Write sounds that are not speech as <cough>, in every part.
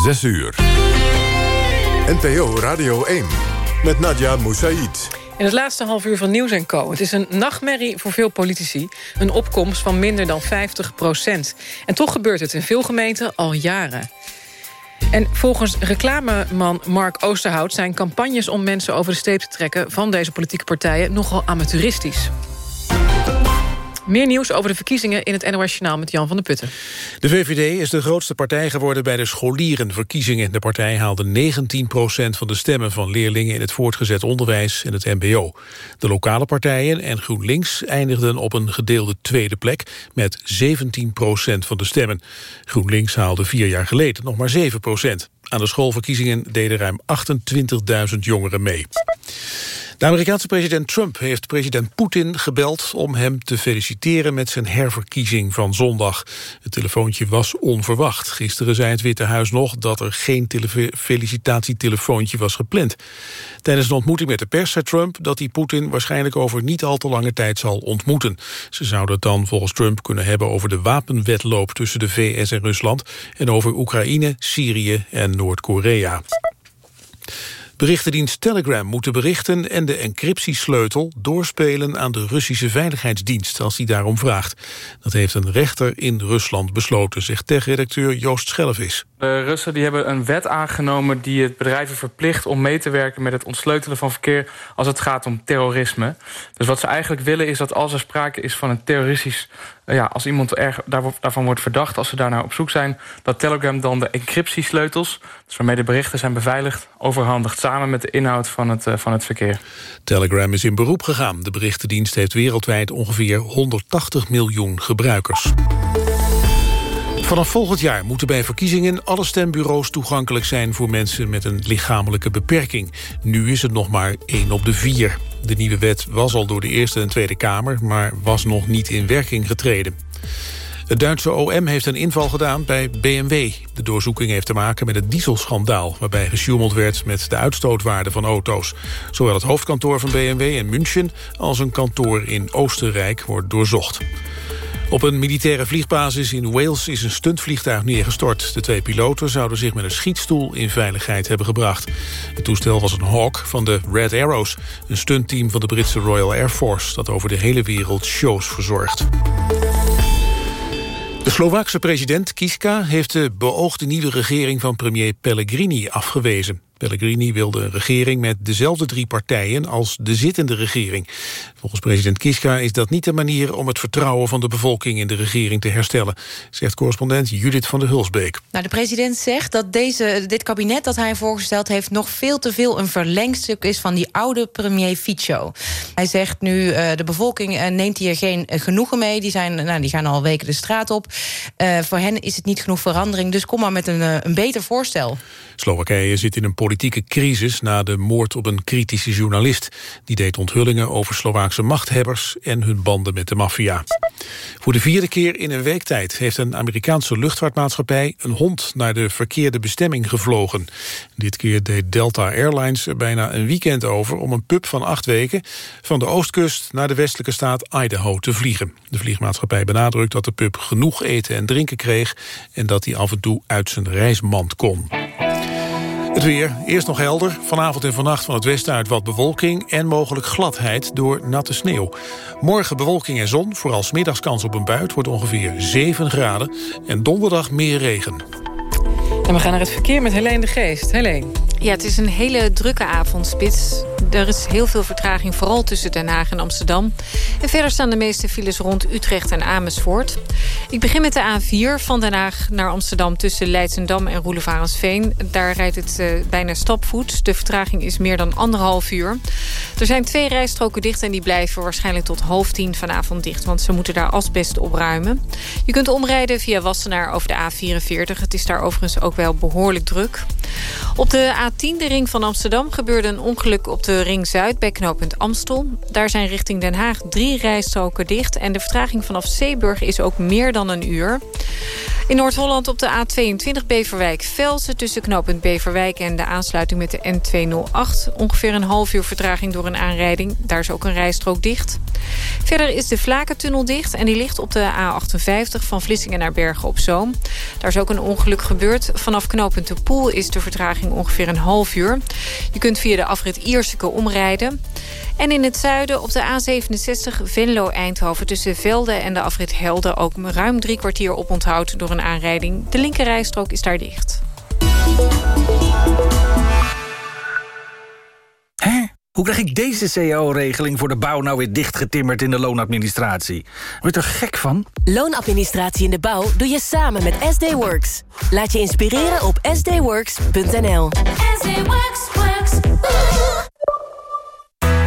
6 uur. NPO Radio 1 met Nadia Moussaïd. In het laatste half uur van Nieuws Co. Het is een nachtmerrie voor veel politici. Een opkomst van minder dan 50 procent. En toch gebeurt het in veel gemeenten al jaren. En volgens reclameman Mark Oosterhout... zijn campagnes om mensen over de steep te trekken... van deze politieke partijen nogal amateuristisch. Meer nieuws over de verkiezingen in het NOS Journaal met Jan van der Putten. De VVD is de grootste partij geworden bij de scholierenverkiezingen. De partij haalde 19% van de stemmen van leerlingen in het voortgezet onderwijs en het mbo. De lokale partijen en GroenLinks eindigden op een gedeelde tweede plek met 17% van de stemmen. GroenLinks haalde vier jaar geleden nog maar 7% Aan de schoolverkiezingen deden ruim 28.000 jongeren mee. De Amerikaanse president Trump heeft president Poetin gebeld... om hem te feliciteren met zijn herverkiezing van zondag. Het telefoontje was onverwacht. Gisteren zei het Witte Huis nog dat er geen felicitatietelefoontje was gepland. Tijdens een ontmoeting met de pers zei Trump dat hij Poetin... waarschijnlijk over niet al te lange tijd zal ontmoeten. Ze zouden het dan volgens Trump kunnen hebben over de wapenwetloop... tussen de VS en Rusland... en over Oekraïne, Syrië en Noord-Korea. Berichtendienst Telegram moet de berichten en de encryptiesleutel doorspelen aan de Russische Veiligheidsdienst als die daarom vraagt. Dat heeft een rechter in Rusland besloten, zegt tech-redacteur Joost Schelvis. De Russen die hebben een wet aangenomen die het bedrijven verplicht om mee te werken met het ontsleutelen van verkeer als het gaat om terrorisme. Dus wat ze eigenlijk willen is dat als er sprake is van een terroristisch ja, als iemand erg, daarvan wordt verdacht, als ze daarnaar op zoek zijn... dat Telegram dan de encryptiesleutels, dus waarmee de berichten zijn beveiligd... overhandigt samen met de inhoud van het, uh, van het verkeer. Telegram is in beroep gegaan. De berichtendienst heeft wereldwijd ongeveer 180 miljoen gebruikers. Vanaf volgend jaar moeten bij verkiezingen alle stembureaus toegankelijk zijn voor mensen met een lichamelijke beperking. Nu is het nog maar één op de vier. De nieuwe wet was al door de Eerste en Tweede Kamer, maar was nog niet in werking getreden. Het Duitse OM heeft een inval gedaan bij BMW. De doorzoeking heeft te maken met het dieselschandaal... waarbij gesjoemeld werd met de uitstootwaarde van auto's. Zowel het hoofdkantoor van BMW in München... als een kantoor in Oostenrijk wordt doorzocht. Op een militaire vliegbasis in Wales is een stuntvliegtuig neergestort. De twee piloten zouden zich met een schietstoel in veiligheid hebben gebracht. Het toestel was een Hawk van de Red Arrows, een stuntteam van de Britse Royal Air Force... dat over de hele wereld shows verzorgt. De Slovaakse president Kiska heeft de beoogde nieuwe regering van premier Pellegrini afgewezen. Pellegrini wilde een regering met dezelfde drie partijen als de zittende regering. Volgens president Kiska is dat niet de manier om het vertrouwen van de bevolking in de regering te herstellen, zegt correspondent Judith van der Hulsbeek. Nou, de president zegt dat deze, dit kabinet dat hij voorgesteld heeft nog veel te veel een verlengstuk is van die oude premier Fico. Hij zegt nu uh, de bevolking uh, neemt hier geen uh, genoegen mee. Die, zijn, nou, die gaan al weken de straat op. voor hen is het niet genoeg verandering, dus kom maar met een, een beter voorstel. Slowakije zit in een politieke crisis na de moord op een kritische journalist. Die deed onthullingen over Slovaakse machthebbers en hun banden met de maffia. Voor de vierde keer in een week tijd heeft een Amerikaanse luchtvaartmaatschappij een hond naar de verkeerde bestemming gevlogen. Dit keer deed Delta Airlines er bijna een weekend over om een pup van acht weken van de oostkust naar de westelijke staat Idaho te vliegen. De vliegmaatschappij benadrukt dat de pup genoeg eten en drinken kreeg en dat hij af en toe uit zijn reismand kon. Het weer, eerst nog helder. Vanavond en vannacht van het westen uit wat bewolking... en mogelijk gladheid door natte sneeuw. Morgen bewolking en zon, vooral middags kans op een buit... wordt ongeveer 7 graden. En donderdag meer regen. En we gaan naar het verkeer met Helene de Geest. Helene. Ja, het is een hele drukke avondspits. Er is heel veel vertraging, vooral tussen Den Haag en Amsterdam. En verder staan de meeste files rond Utrecht en Amersfoort. Ik begin met de A4 van Den Haag naar Amsterdam... tussen Leidsendam en Roelevarensveen. Daar rijdt het uh, bijna stapvoet. De vertraging is meer dan anderhalf uur. Er zijn twee rijstroken dicht en die blijven waarschijnlijk tot half tien vanavond dicht. Want ze moeten daar asbest opruimen. Je kunt omrijden via Wassenaar over de A44. Het is daar overigens ook wel behoorlijk druk. Op de A10, de ring van Amsterdam, gebeurde een ongeluk op de ring Zuid bij knooppunt Amstel. Daar zijn richting Den Haag drie rijstroken dicht... en de vertraging vanaf Zeeburg is ook meer dan een uur. In Noord-Holland op de A22 Beverwijk-Velsen... tussen knooppunt Beverwijk en de aansluiting met de N208. Ongeveer een half uur vertraging door een aanrijding. Daar is ook een rijstrook dicht. Verder is de Vlakentunnel dicht en die ligt op de A58... van Vlissingen naar Bergen op Zoom. Daar is ook een ongeluk gebeurd. Vanaf knooppunt de Poel is de vertraging ongeveer een half uur. Je kunt via de afrit Ierseke omrijden. En in het zuiden op de A67 Venlo-Eindhoven... tussen Velde en de afrit Helden ook ruim drie kwartier op onthoud door een aanrijding. De linkerrijstrook is daar dicht. Hè? Hoe krijg ik deze cao-regeling voor de bouw nou weer dichtgetimmerd in de loonadministratie? Word je er gek van? Loonadministratie in de bouw doe je samen met SD Works. Laat je inspireren op sdworks.nl.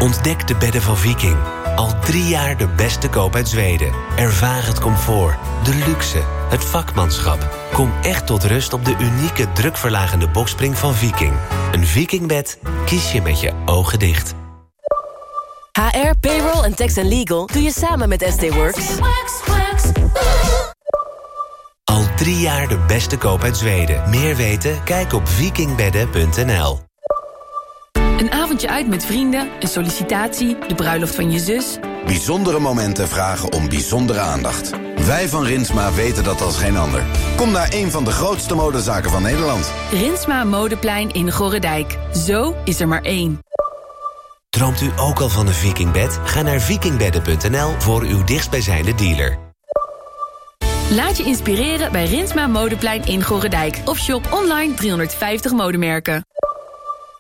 Ontdek de bedden van Viking. Al drie jaar de beste koop uit Zweden. Ervaar het comfort, de luxe, het vakmanschap. Kom echt tot rust op de unieke drukverlagende bokspring van Viking. Een Vikingbed kies je met je ogen dicht. HR, payroll en tax and legal doe je samen met SD Works. Al drie jaar de beste koop uit Zweden. Meer weten? Kijk op vikingbedden.nl. Een avondje uit met vrienden, een sollicitatie, de bruiloft van je zus. Bijzondere momenten vragen om bijzondere aandacht. Wij van Rinsma weten dat als geen ander. Kom naar een van de grootste modezaken van Nederland. Rinsma Modeplein in Gorredijk. Zo is er maar één. Droomt u ook al van een vikingbed? Ga naar vikingbedden.nl voor uw dichtstbijzijnde dealer. Laat je inspireren bij Rinsma Modeplein in Gorredijk. Of shop online 350 modemerken.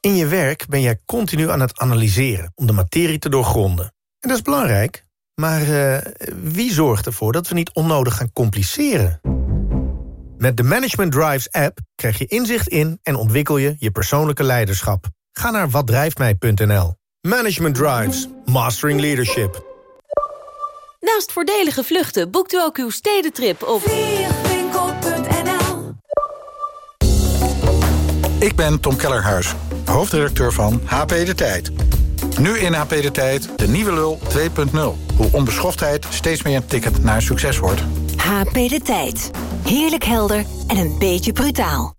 In je werk ben jij continu aan het analyseren om de materie te doorgronden. En dat is belangrijk, maar uh, wie zorgt ervoor dat we niet onnodig gaan compliceren? Met de Management Drives app krijg je inzicht in en ontwikkel je je persoonlijke leiderschap. Ga naar watdrijftmij.nl. Management Drives. Mastering Leadership. Naast voordelige vluchten boekt u ook uw stedentrip op vliegwinkel.nl Ik ben Tom Kellerhuis, hoofdredacteur van HP De Tijd. Nu in HP De Tijd de nieuwe lul 2.0. Hoe onbeschoftheid steeds meer een ticket naar succes wordt. HP De Tijd. Heerlijk helder en een beetje brutaal.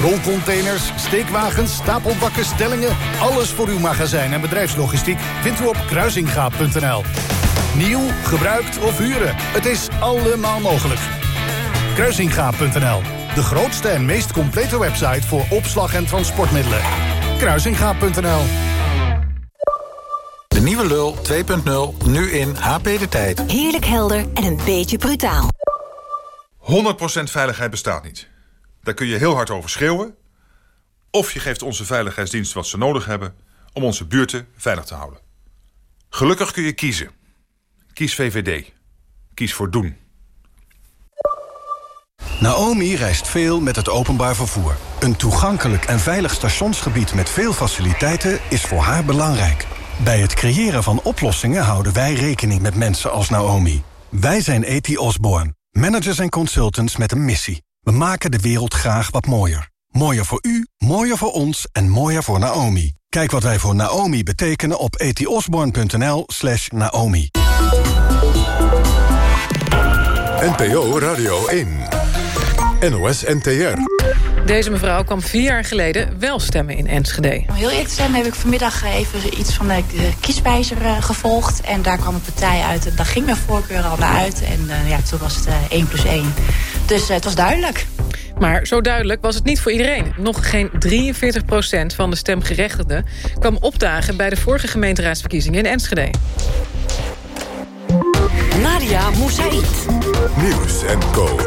Rolcontainers, steekwagens, stapelbakken, stellingen... alles voor uw magazijn en bedrijfslogistiek vindt u op kruisingaap.nl. Nieuw, gebruikt of huren, het is allemaal mogelijk. Kruisingaap.nl, de grootste en meest complete website... voor opslag en transportmiddelen. Kruisingaap.nl De nieuwe lul 2.0, nu in HP De Tijd. Heerlijk helder en een beetje brutaal. 100% veiligheid bestaat niet. Daar kun je heel hard over schreeuwen. Of je geeft onze veiligheidsdienst wat ze nodig hebben... om onze buurten veilig te houden. Gelukkig kun je kiezen. Kies VVD. Kies voor doen. Naomi reist veel met het openbaar vervoer. Een toegankelijk en veilig stationsgebied met veel faciliteiten is voor haar belangrijk. Bij het creëren van oplossingen houden wij rekening met mensen als Naomi. Wij zijn E.T. Osborne, managers en consultants met een missie. We maken de wereld graag wat mooier. Mooier voor u, mooier voor ons en mooier voor Naomi. Kijk wat wij voor Naomi betekenen op etiosborn.nl slash Naomi. NPO Radio 1. NOS NTR. Deze mevrouw kwam vier jaar geleden wel stemmen in Enschede. Om heel eerlijk te zijn heb ik vanmiddag even iets van de kieswijzer eh, gevolgd. En daar kwam een partij uit. En daar ging mijn voorkeur al naar uit. En uh, ja, toen was het uh, 1 plus 1. Dus uh, het was duidelijk. Maar zo duidelijk was het niet voor iedereen. Nog geen 43% van de stemgerechtigden kwam opdagen... bij de vorige gemeenteraadsverkiezingen in Enschede. Nadia Moussaïd. Nieuws en Co.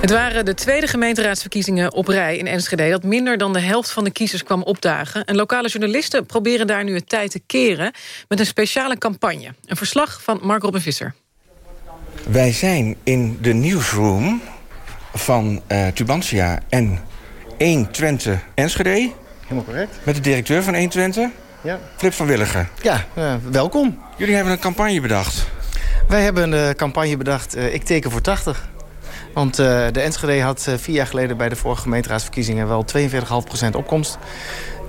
Het waren de tweede gemeenteraadsverkiezingen op rij in Enschede... dat minder dan de helft van de kiezers kwam opdagen. En lokale journalisten proberen daar nu het tijd te keren... met een speciale campagne. Een verslag van Mark Robin Visser. Wij zijn in de newsroom van uh, Tubantia en 1 Twente Enschede. Helemaal correct. Met de directeur van 1 Twente, ja. Flip van Willigen. Ja, uh, welkom. Jullie hebben een campagne bedacht. Wij hebben een campagne bedacht, uh, ik teken voor 80. Want uh, de Enschede had uh, vier jaar geleden bij de vorige gemeenteraadsverkiezingen wel 42,5% opkomst.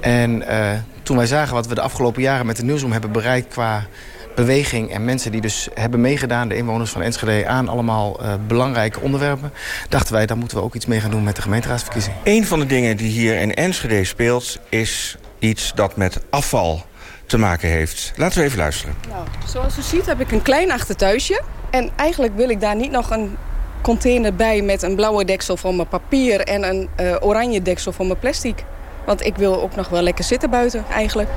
En uh, toen wij zagen wat we de afgelopen jaren met de Nieuwsroom hebben bereikt qua beweging en mensen die dus hebben meegedaan, de inwoners van Enschede, aan allemaal uh, belangrijke onderwerpen, dachten wij, daar moeten we ook iets mee gaan doen met de gemeenteraadsverkiezing. Een van de dingen die hier in Enschede speelt, is iets dat met afval te maken heeft. Laten we even luisteren. Nou, zoals u ziet heb ik een klein achtertuisje. En eigenlijk wil ik daar niet nog een container bij met een blauwe deksel voor mijn papier en een uh, oranje deksel voor mijn plastic. Want ik wil ook nog wel lekker zitten buiten, eigenlijk.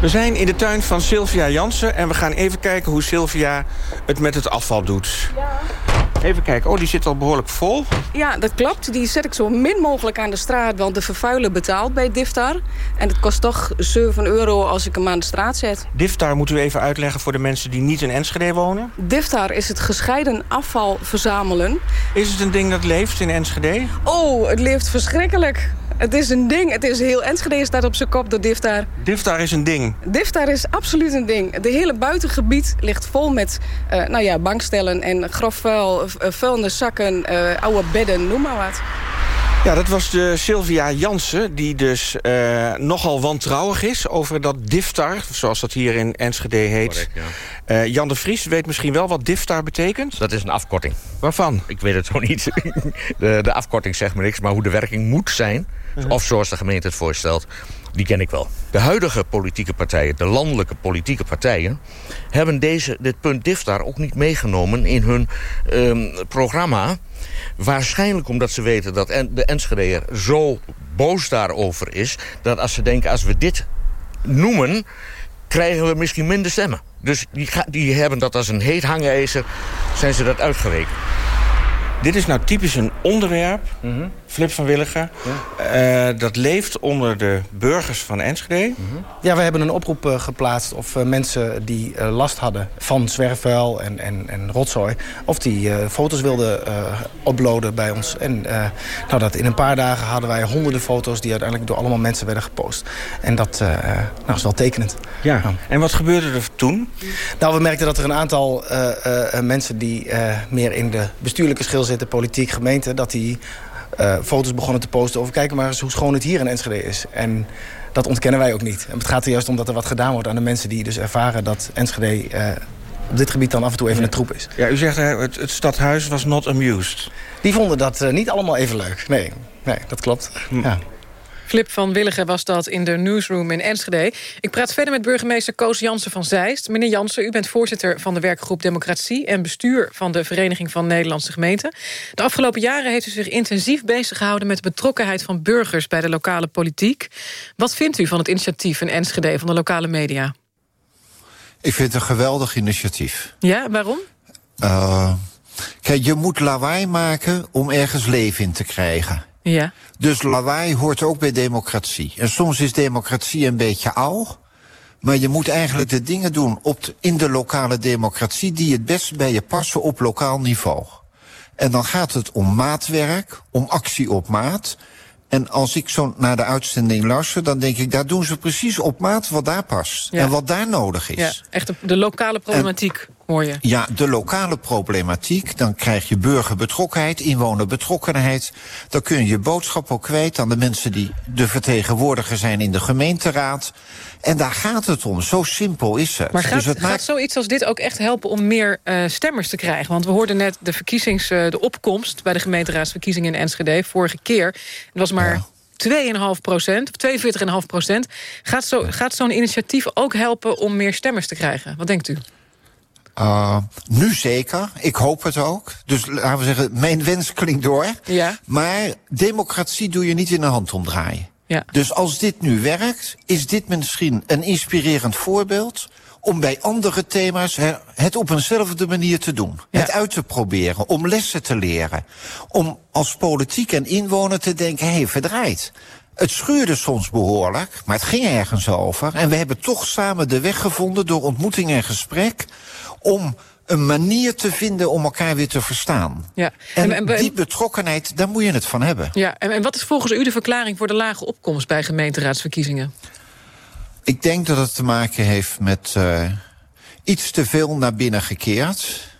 We zijn in de tuin van Sylvia Jansen en we gaan even kijken hoe Sylvia het met het afval doet. Ja. Even kijken, oh die zit al behoorlijk vol. Ja, dat klopt. Die zet ik zo min mogelijk aan de straat, want de vervuiler betaalt bij Diftar. En het kost toch 7 euro als ik hem aan de straat zet. Diftar moeten we even uitleggen voor de mensen die niet in Enschede wonen. Diftar is het gescheiden afval verzamelen. Is het een ding dat leeft in Enschede? Oh, het leeft verschrikkelijk. Het is een ding. Het is heel Enschede staat op zijn kop door Diftar. Diftar is een ding? Diftar is absoluut een ding. De hele buitengebied ligt vol met uh, nou ja, bankstellen en grof vuil, vuilniszakken, uh, oude bedden, noem maar wat. Ja, dat was de Sylvia Jansen, die dus uh, nogal wantrouwig is... over dat diftar, zoals dat hier in Enschede heet. Correct, ja. uh, Jan de Vries weet misschien wel wat diftar betekent? Dat is een afkorting. Waarvan? Ik weet het zo niet. <laughs> de, de afkorting zegt me niks, maar hoe de werking moet zijn... Uh -huh. of zoals de gemeente het voorstelt, die ken ik wel. De huidige politieke partijen, de landelijke politieke partijen... hebben deze, dit punt diftar ook niet meegenomen in hun um, programma... Waarschijnlijk omdat ze weten dat de Enschedeer zo boos daarover is... dat als ze denken, als we dit noemen, krijgen we misschien minder stemmen. Dus die, die hebben dat als een heet hangijzer, zijn ze dat uitgerekend. Dit is nou typisch een onderwerp, mm -hmm. Flip van Willigen... Ja. Uh, dat leeft onder de burgers van Enschede. Mm -hmm. Ja, we hebben een oproep uh, geplaatst of uh, mensen die last hadden... van zwerfvuil en, en, en rotzooi... of die foto's wilden uploaden bij ons. En nou, dat in een paar dagen hadden wij honderden foto's... die uiteindelijk door allemaal mensen werden gepost. En dat nou, is wel tekenend. Ja. ja. En wat gebeurde er toen? Nou, we merkten dat er een aantal mensen... die meer in de bestuurlijke schil zitten, politiek, gemeente... dat die uh, foto's begonnen te posten over... kijken maar eens hoe schoon het hier in Enschede is. En dat ontkennen wij ook niet. En het gaat er juist om dat er wat gedaan wordt aan de mensen... die dus ervaren dat Enschede uh, op dit gebied dan af en toe even ja. een troep is. Ja, u zegt het, het stadhuis was not amused. Die vonden dat uh, niet allemaal even leuk. Nee, nee dat klopt. Hm. Ja. Flip van Willigen was dat in de newsroom in Enschede. Ik praat verder met burgemeester Koos Jansen van Zeist. Meneer Jansen, u bent voorzitter van de werkgroep Democratie... en bestuur van de Vereniging van Nederlandse Gemeenten. De afgelopen jaren heeft u zich intensief bezig gehouden... met de betrokkenheid van burgers bij de lokale politiek. Wat vindt u van het initiatief in Enschede van de lokale media? Ik vind het een geweldig initiatief. Ja, waarom? Uh, kijk, je moet lawaai maken om ergens leven in te krijgen. Ja. Dus lawaai hoort ook bij democratie. En soms is democratie een beetje oud. Maar je moet eigenlijk de dingen doen op de, in de lokale democratie... die het best bij je passen op lokaal niveau. En dan gaat het om maatwerk, om actie op maat. En als ik zo naar de uitzending luister... dan denk ik, daar doen ze precies op maat wat daar past. Ja. En wat daar nodig is. Ja, echt de, de lokale problematiek. En, hoor je. Ja, de lokale problematiek. Dan krijg je burgerbetrokkenheid, inwonerbetrokkenheid. Dan kun je je boodschap ook kwijt aan de mensen die de vertegenwoordiger zijn in de gemeenteraad. En daar gaat het om. Zo simpel is het. Maar gaat, dus het gaat maakt... zoiets als dit ook echt helpen om meer uh, stemmers te krijgen? Want we hoorden net de, verkiezings, uh, de opkomst bij de gemeenteraadsverkiezingen in Enschede vorige keer. Het was maar... Ja. 2,5 procent, of 42,5 procent. Gaat zo'n zo initiatief ook helpen om meer stemmers te krijgen? Wat denkt u? Uh, nu zeker. Ik hoop het ook. Dus laten we zeggen, mijn wens klinkt door. Ja. Maar democratie doe je niet in de hand omdraaien. Ja. Dus als dit nu werkt, is dit misschien een inspirerend voorbeeld om bij andere thema's het op eenzelfde manier te doen. Ja. Het uit te proberen, om lessen te leren. Om als politiek en inwoner te denken, hé, hey, verdraaid. Het schuurde soms behoorlijk, maar het ging ergens over. En we hebben toch samen de weg gevonden door ontmoeting en gesprek... om een manier te vinden om elkaar weer te verstaan. Ja. En, En- en- die betrokkenheid, daar moet je het van hebben. Ja, en, en wat is volgens u de verklaring voor de lage opkomst bij gemeenteraadsverkiezingen? Ik denk dat het te maken heeft met eh, iets te veel naar binnen gekeerd.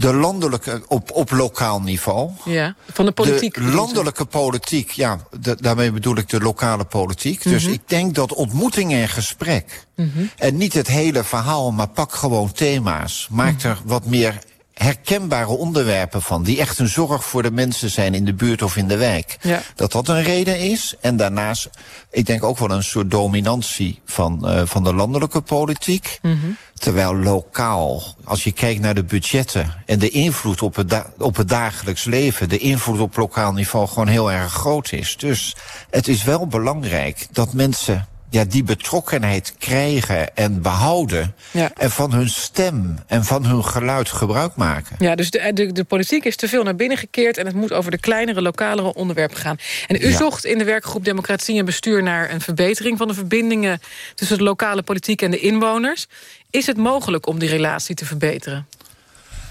De landelijke, op, op lokaal niveau. Ja, van de politiek. De landelijke politiek, ja, de- daarmee bedoel ik de lokale politiek. Dus Mhm. ik denk dat ontmoeting en gesprek... Mhm. en niet het hele verhaal, maar pak gewoon thema's... maakt er wat meer herkenbare onderwerpen van... die echt een zorg voor de mensen zijn in de buurt of in de wijk. Ja. Dat dat een reden is. En daarnaast, ik denk ook wel een soort dominantie van, eh, van de landelijke politiek. Mhm. Terwijl lokaal, als je kijkt naar de budgetten en de invloed op het, op het dagelijks leven, de invloed op lokaal niveau gewoon heel erg groot is. Dus het is wel belangrijk dat mensen ja, die betrokkenheid krijgen en behouden. Ja. En van hun stem en van hun geluid gebruik maken. Ja, dus de, de, de politiek is te veel naar binnen gekeerd... en het moet over de kleinere, lokalere onderwerpen gaan. En u Ja. zocht in de werkgroep Democratie en Bestuur... naar een verbetering van de verbindingen... tussen de lokale politiek en de inwoners. Is het mogelijk om die relatie te verbeteren?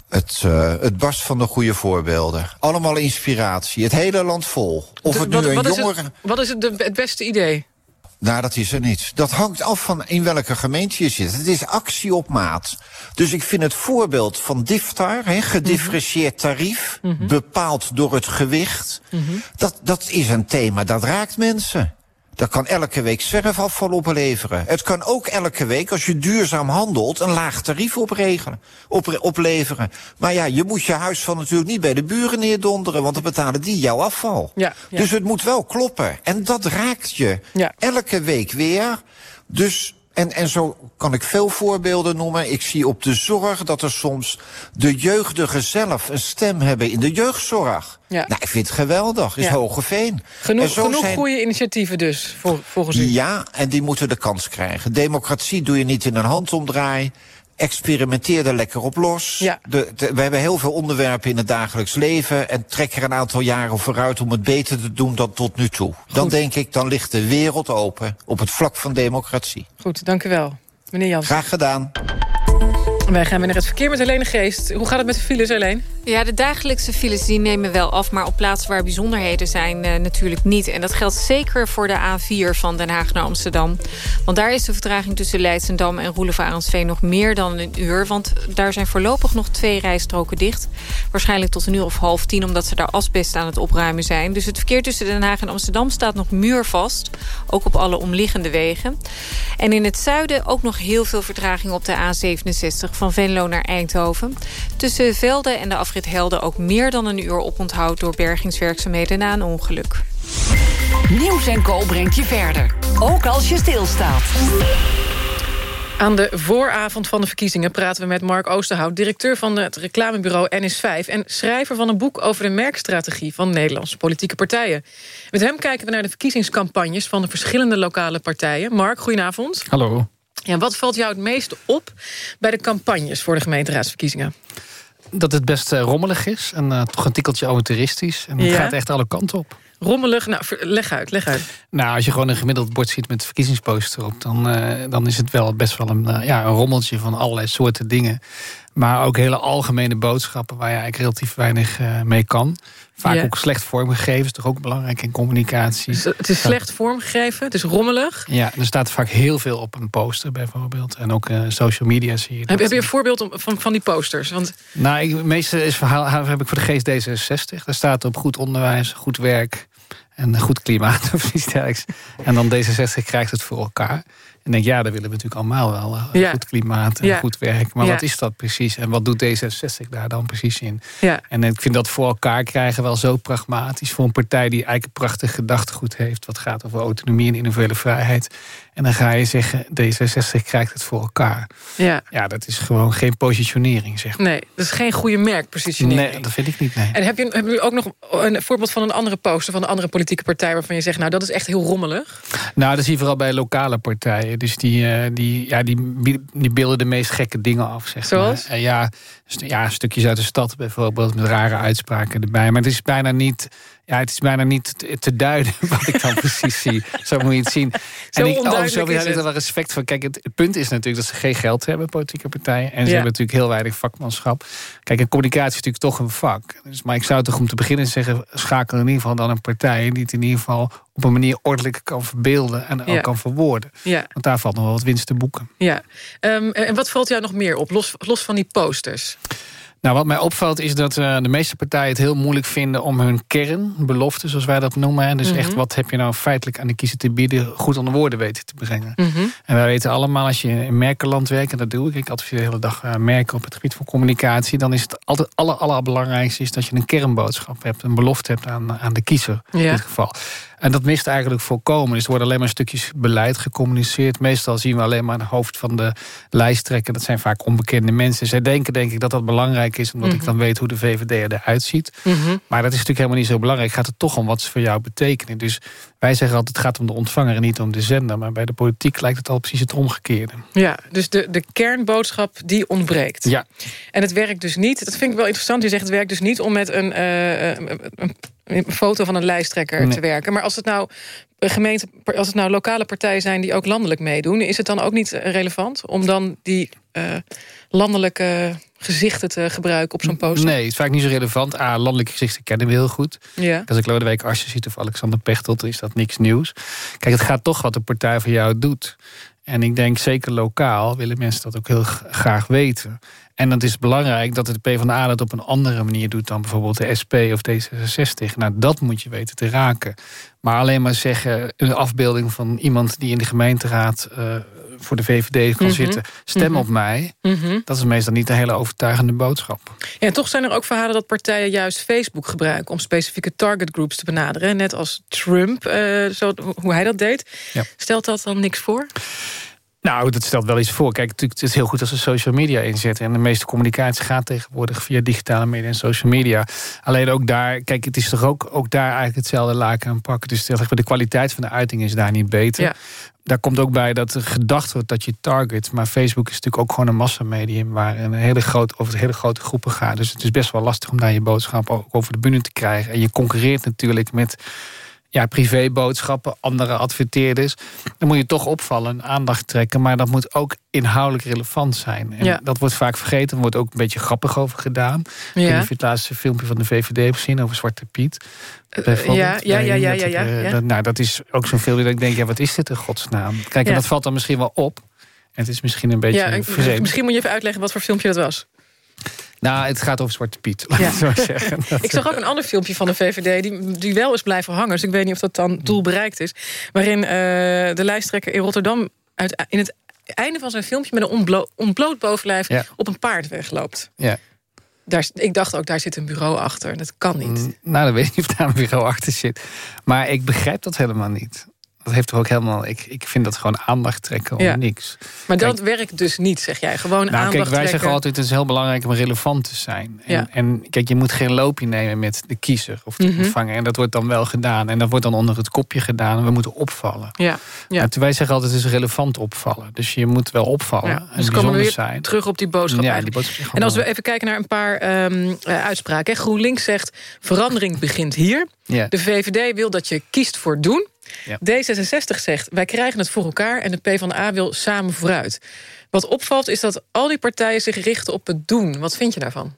Het, eh, het barst van de goede voorbeelden. Allemaal inspiratie. Het hele land vol. Of het nu wat, een wat is jongere... het, wat is het, de- het beste idee? Nou, dat is er niet. Dat hangt af van in welke gemeente je zit. Het is actie op maat. Dus ik vind het voorbeeld van DIFTAR, hè, gedifferentieerd tarief, bepaald door het gewicht, dat, dat is een thema dat raakt mensen. Dat kan elke week zwerfafval opleveren. Het kan ook elke week, als je duurzaam handelt, een laag tarief opregelen, op, opleveren. Maar ja, je moet je huis van natuurlijk niet bij de buren neerdonderen, want dan betalen die jouw afval. Ja, ja. Dus het moet wel kloppen. En dat raakt je elke week weer. Dus, en, en zo kan ik veel voorbeelden noemen. Ik zie op de zorg dat er soms de jeugdigen zelf een stem hebben in de jeugdzorg. Ja. Nou, ik vind het geweldig. Is Ja. Hogeveen. En Genoeg, genoeg zijn- goede initiatieven dus, vol- volgens u? ja, en die moeten de kans krijgen. Democratie doe je niet in een handomdraai. Experimenteer er lekker op los. Ja. De, de- we hebben heel veel onderwerpen in het dagelijks leven... en trek er een aantal jaren vooruit om het beter te doen dan tot nu toe. Dan denk ik, dan ligt de wereld open op het vlak van democratie. Goed, dank u wel. Meneer Jans. Graag gedaan. Wij gaan weer naar het verkeer met Helene Geest. Hoe gaat het met de files, Helene? Ja, de dagelijkse files die nemen wel af... maar op plaatsen waar bijzonderheden zijn eh, natuurlijk niet. En dat geldt zeker voor de A4 van Den Haag naar Amsterdam. Want daar is de vertraging tussen Leidsendam en Roelevarensveen... nog meer dan een uur, want daar zijn voorlopig nog twee rijstroken dicht. Waarschijnlijk tot een uur of half tien... omdat ze daar asbest aan het opruimen zijn. Dus het verkeer tussen Den Haag en Amsterdam staat nog muurvast. Ook op alle omliggende wegen. En in het zuiden ook nog heel veel vertraging op de A67... van Venlo naar Eindhoven. Tussen Velde en de afrit Helden ook meer dan een uur oponthoud... door bergingswerkzaamheden na een ongeluk. Nieuws en Co brengt je verder. Ook als je stilstaat. Aan de vooravond van de verkiezingen praten we met Mark Oosterhout... directeur van het reclamebureau NS5... en schrijver van een boek over de merkstrategie van Nederlandse politieke partijen. Met hem kijken we naar de verkiezingscampagnes... van de verschillende lokale partijen. Mark, goedenavond. Hallo. Ja, wat valt jou het meest op bij de campagnes voor de gemeenteraadsverkiezingen? Dat het best eh, rommelig is en eh, toch een tikkeltje amateuristisch. En het Ja? gaat echt alle kanten op. Rommelig, nou, leg uit, leg uit. Nou, als je gewoon een gemiddeld bord ziet met verkiezingsposter op... dan, eh, dan is het wel best wel een, ja, een rommeltje van allerlei soorten dingen. Maar ook hele algemene boodschappen waar je eigenlijk relatief weinig eh, mee kan. Vaak Ja. ook slecht vormgegeven, is toch ook belangrijk in communicatie. Dus het is slecht vormgegeven, het is rommelig. Ja, er staat vaak heel veel op een poster bijvoorbeeld. En ook eh, social media zie je. Heb, heb je een voorbeeld van, van die posters? Want Nou, ik, meeste is verhaal heb ik voor de geest D66. Daar staat op goed onderwijs, goed werk en goed klimaat <laughs> of iets dergelijks. En dan D66 krijgt het voor elkaar. En denk, ja, dat willen we natuurlijk allemaal wel. eh, Ja. Goed klimaat en Ja. goed werk. Maar Ja. wat is dat precies? En wat doet D66 daar dan precies in? Ja. En ik vind dat voor elkaar krijgen wel zo pragmatisch... voor een partij die eigenlijk een prachtig gedachtegoed heeft... wat gaat over autonomie en individuele vrijheid. En dan ga je zeggen, D66 krijgt het voor elkaar. Ja. Ja, dat is gewoon geen positionering, zeg maar. nee, dat is geen goede merkpositionering. Nee, dat vind ik niet, nee. En heb je, heb je ook nog een voorbeeld van een andere poster... van een andere politieke partij waarvan je zegt... nou, dat is echt heel rommelig? Nou, dat zie je vooral bij lokale partijen. Dus die, eh, die, ja, die, die beelden de meest gekke dingen af, zeg Zoals? maar. Eh, ja, ja, stukjes uit de stad bijvoorbeeld... met rare uitspraken erbij. Maar het is bijna niet... Ja, het is bijna niet te, duiden <laughs> wat ik dan precies zie. Zo moet je het zien. Zo en ik, oh, zo heb ik er wel respect voor. Kijk, het, het punt is natuurlijk dat ze geen geld hebben, politieke partijen. En ze Ja. hebben natuurlijk heel weinig vakmanschap. Kijk, en communicatie is natuurlijk toch een vak. Dus, maar ik zou toch om te beginnen zeggen... schakel in ieder geval dan een partij... die het in ieder geval op een manier ordelijk kan verbeelden... en Ja. ook kan verwoorden. Ja. Want daar valt nog wel wat winst te boeken. Ja. Ehm, en wat valt jou nog meer op, los, los van die posters? Nou, wat mij opvalt is dat eh, de meeste partijen het heel moeilijk vinden... om hun kern, belofte, zoals wij dat noemen... hè, dus Mhm. echt wat heb je nou feitelijk aan de kiezer te bieden... goed onder woorden weten te brengen. Mhm. En wij weten allemaal, als je in merkenland werkt... en dat doe ik, ik adviseer de hele dag eh, merken op het gebied van communicatie... dan is het altijd aller, allerbelangrijkste is dat je een kernboodschap hebt... een belofte hebt aan, aan de kiezer in Ja. dit geval. En dat mist eigenlijk volkomen. Dus er worden alleen maar stukjes beleid gecommuniceerd. Meestal zien we alleen maar het hoofd van de lijsttrekker. Dat zijn vaak onbekende mensen. Zij denken denk ik dat dat belangrijk is... omdat ik Mhm. dan weet hoe de VVD eruit ziet. Mhm. Maar dat is natuurlijk helemaal niet zo belangrijk. Gaat het toch om wat ze voor jou betekenen. Dus wij zeggen altijd het gaat om de ontvanger en niet om de zender. Maar bij de politiek lijkt het al precies het omgekeerde. Ja, dus de, de kernboodschap die ontbreekt. Ja. En het werkt dus niet, dat vind ik wel interessant... je zegt het werkt dus niet om met een, eh, een, foto van een lijsttrekker Nee. te werken. Maar als het nou een gemeente, als het nou lokale partijen zijn die ook landelijk meedoen... is het dan ook niet relevant om dan die eh, landelijke gezichten te gebruiken op zo'n poster? Nee, het is vaak niet zo relevant. A, landelijke gezichten kennen we heel goed. Ja. Als ik Lodewijk Asscher ziet of Alexander Pechtold... is dat niks nieuws. Kijk, het gaat toch wat de partij voor jou doet. En ik denk zeker lokaal willen mensen dat ook heel graag weten. En het is belangrijk dat het PvdA dat op een andere manier doet... dan bijvoorbeeld de SP of D66. Nou, dat moet je weten te raken. Maar alleen maar zeggen, een afbeelding van iemand... die in de gemeenteraad eh, voor de VVD kan Mhm. zitten... stem Mhm. op mij, Mhm. dat is meestal niet een hele overtuigende boodschap. Ja, en toch zijn er ook verhalen dat partijen juist Facebook gebruiken... om specifieke target groups te benaderen. Net als Trump, eh, zo, hoe hij dat deed. Ja. Stelt dat dan niks voor? Nou, dat stelt wel iets voor. Kijk, natuurlijk, het is heel goed als ze social media inzetten. En de meeste communicatie gaat tegenwoordig via digitale media en social media. Alleen ook daar, kijk, het is toch ook, ook daar eigenlijk hetzelfde laken aan pakken. Dus de kwaliteit van de uiting is daar niet beter. Ja. Daar komt ook bij dat er gedacht wordt dat je target. Maar Facebook is natuurlijk ook gewoon een massamedium... waar een hele groot, over hele grote groepen gaat. Dus het is best wel lastig om daar je boodschap ook over de bühne te krijgen. En je concurreert natuurlijk met ja, privéboodschappen, andere adverteerders. Dan moet je toch opvallen, aandacht trekken. Maar dat moet ook inhoudelijk relevant zijn. En Ja. dat wordt vaak vergeten. Er wordt ook een beetje grappig over gedaan. Ik of je het laatste filmpje van de VVD hebt gezien over Zwarte Piet. bijvoorbeeld. ja, ja, ja, ja, ja, ik, ja, eh, ja. dat- nou, dat is ook zo'n filmpje dat ik denk, ja, wat is dit in godsnaam? Kijk, Ja. en dat valt dan misschien wel op. En het is misschien een beetje ja, en misschien moet je even uitleggen wat voor filmpje dat was. Nou, het gaat over Zwarte Piet, laat Ja. zo zeggen. <laughs> Ik zag ook een ander filmpje van de VVD... die, die wel is blijven hangen. Dus ik weet niet of dat dan doel bereikt is. Waarin eh, de lijsttrekker in Rotterdam... Uit, in het einde van zijn filmpje met een ontblo ontbloot bovenlijf... Ja. op een paard wegloopt. Ja. Daar, ik dacht ook, daar zit een bureau achter. Dat kan niet. Nou, dan weet ik niet of daar een bureau achter zit. Maar ik begrijp dat helemaal niet. Dat heeft toch ook helemaal... Ik, ik vind dat gewoon aandacht trekken om Ja. niks. Maar dat werkt dus niet, zeg jij. Gewoon Nou, aandacht kijk, wij trekken. zeggen altijd: het is heel belangrijk om relevant te zijn. En, Ja. en kijk, je moet geen loopje nemen met de kiezer of de Mhm. ontvanger. En dat wordt dan wel gedaan. En dat wordt dan onder het kopje gedaan. We moeten opvallen. Ja, ja. Maar wij zeggen altijd: het is relevant opvallen. Dus je moet wel opvallen. Ja, en dus komen we weer zijn. terug op die boodschap. Ja, die boodschap en als we even kijken naar een paar ehm, eh, uitspraken. hè. GroenLinks zegt, verandering begint hier. Ja. De VVD wil dat je kiest voor doen. Ja. D66 zegt, wij krijgen het voor elkaar. En de PvdA wil samen vooruit. Wat opvalt is dat al die partijen zich richten op het doen. Wat vind je daarvan?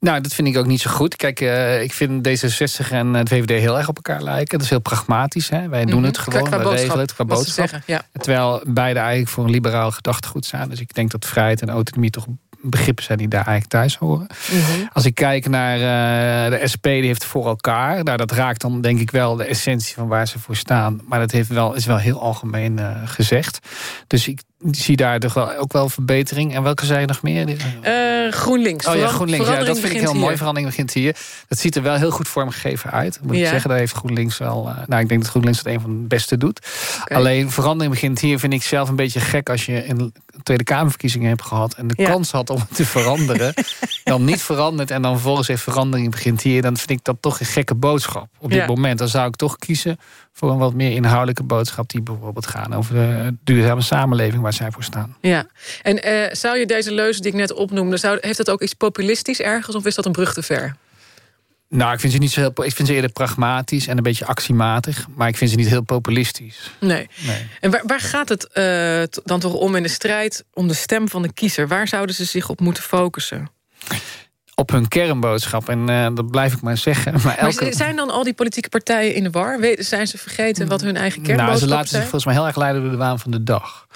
Nou, dat vind ik ook niet zo goed. Kijk, eh, ik vind D66 en het VVD heel erg op elkaar lijken. Dat is heel pragmatisch. Hè? Wij doen Mhm. het gewoon, Qua- qua boodschap, regelen het qua boodschap. zeggen, ja. Terwijl beide eigenlijk voor een liberaal gedachtegoed staan. Dus ik denk dat vrijheid en autonomie toch begrippen zijn die daar eigenlijk thuis horen. Mhm. Als ik kijk naar eh, de SP, die heeft voor elkaar. Nou, dat raakt dan denk ik wel de essentie van waar ze voor staan. Maar dat heeft wel, is wel heel algemeen eh, gezegd. Dus ik zie daar toch wel, ook wel verbetering. En welke zei je nog meer? Eh, GroenLinks. Oh ja, GroenLinks. Ja, dat vind ik heel mooi. hier. Verandering begint hier. Dat ziet er wel heel goed vormgegeven uit. Moet ik zeggen, daar heeft GroenLinks wel... eh, nou, ik denk dat GroenLinks dat een van de beste doet. Alleen verandering begint hier vind ik zelf een beetje gek... als je in Tweede Kamerverkiezingen hebt gehad... en de Ja. kans had om het te veranderen... <laughs> dan niet veranderd en dan vervolgens zegt verandering begint hier... dan vind ik dat toch een gekke boodschap op dit moment. Dan zou ik toch kiezen voor een wat meer inhoudelijke boodschap... die bijvoorbeeld gaan over de duurzame samenleving waar zij voor staan. Ja, en eh, zou je deze leuze die ik net opnoemde... Zou, heeft dat ook iets populistisch ergens of is dat een brug te ver? Nou, ik vind, ze niet zo heel, ik vind ze eerder pragmatisch en een beetje actiematig. Maar ik vind ze niet heel populistisch. Nee. En waar, waar gaat het uh, dan toch om in de strijd om de stem van de kiezer? Waar zouden ze zich op moeten focussen? Op hun kernboodschap. En uh, dat blijf ik maar zeggen. Maar, elke... maar, zijn dan al die politieke partijen in de war? Zijn ze vergeten wat hun eigen kernboodschap nou, ze laten zijn? zich volgens mij heel erg leiden door de waan van de dag.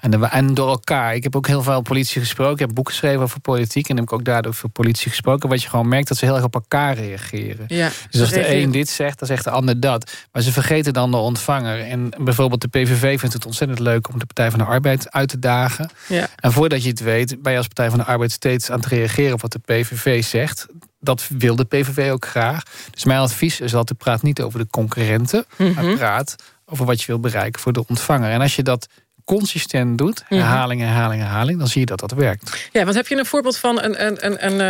En, de, en, door elkaar. Ik heb ook heel veel politie gesproken. Ik heb boeken geschreven over politiek. En heb ik ook daardoor veel politie gesproken. Wat je gewoon merkt dat ze heel erg op elkaar reageren. Ja, dus als de een dit zegt, dan zegt de ander dat. Maar ze vergeten dan de ontvanger. En bijvoorbeeld de PVV vindt het ontzettend leuk... om de Partij van de Arbeid uit te dagen. Ja. En voordat je het weet, ben je als Partij van de Arbeid... steeds aan het reageren op wat de PVV zegt dat wil de PVV ook graag. Dus mijn advies is altijd praat niet over de concurrenten... Mm -hmm. maar praat over wat je wil bereiken voor de ontvanger. En als je dat consistent doet, herhaling, herhaling, herhaling... dan zie je dat dat werkt. Ja, want heb je een voorbeeld van een, een, een, een,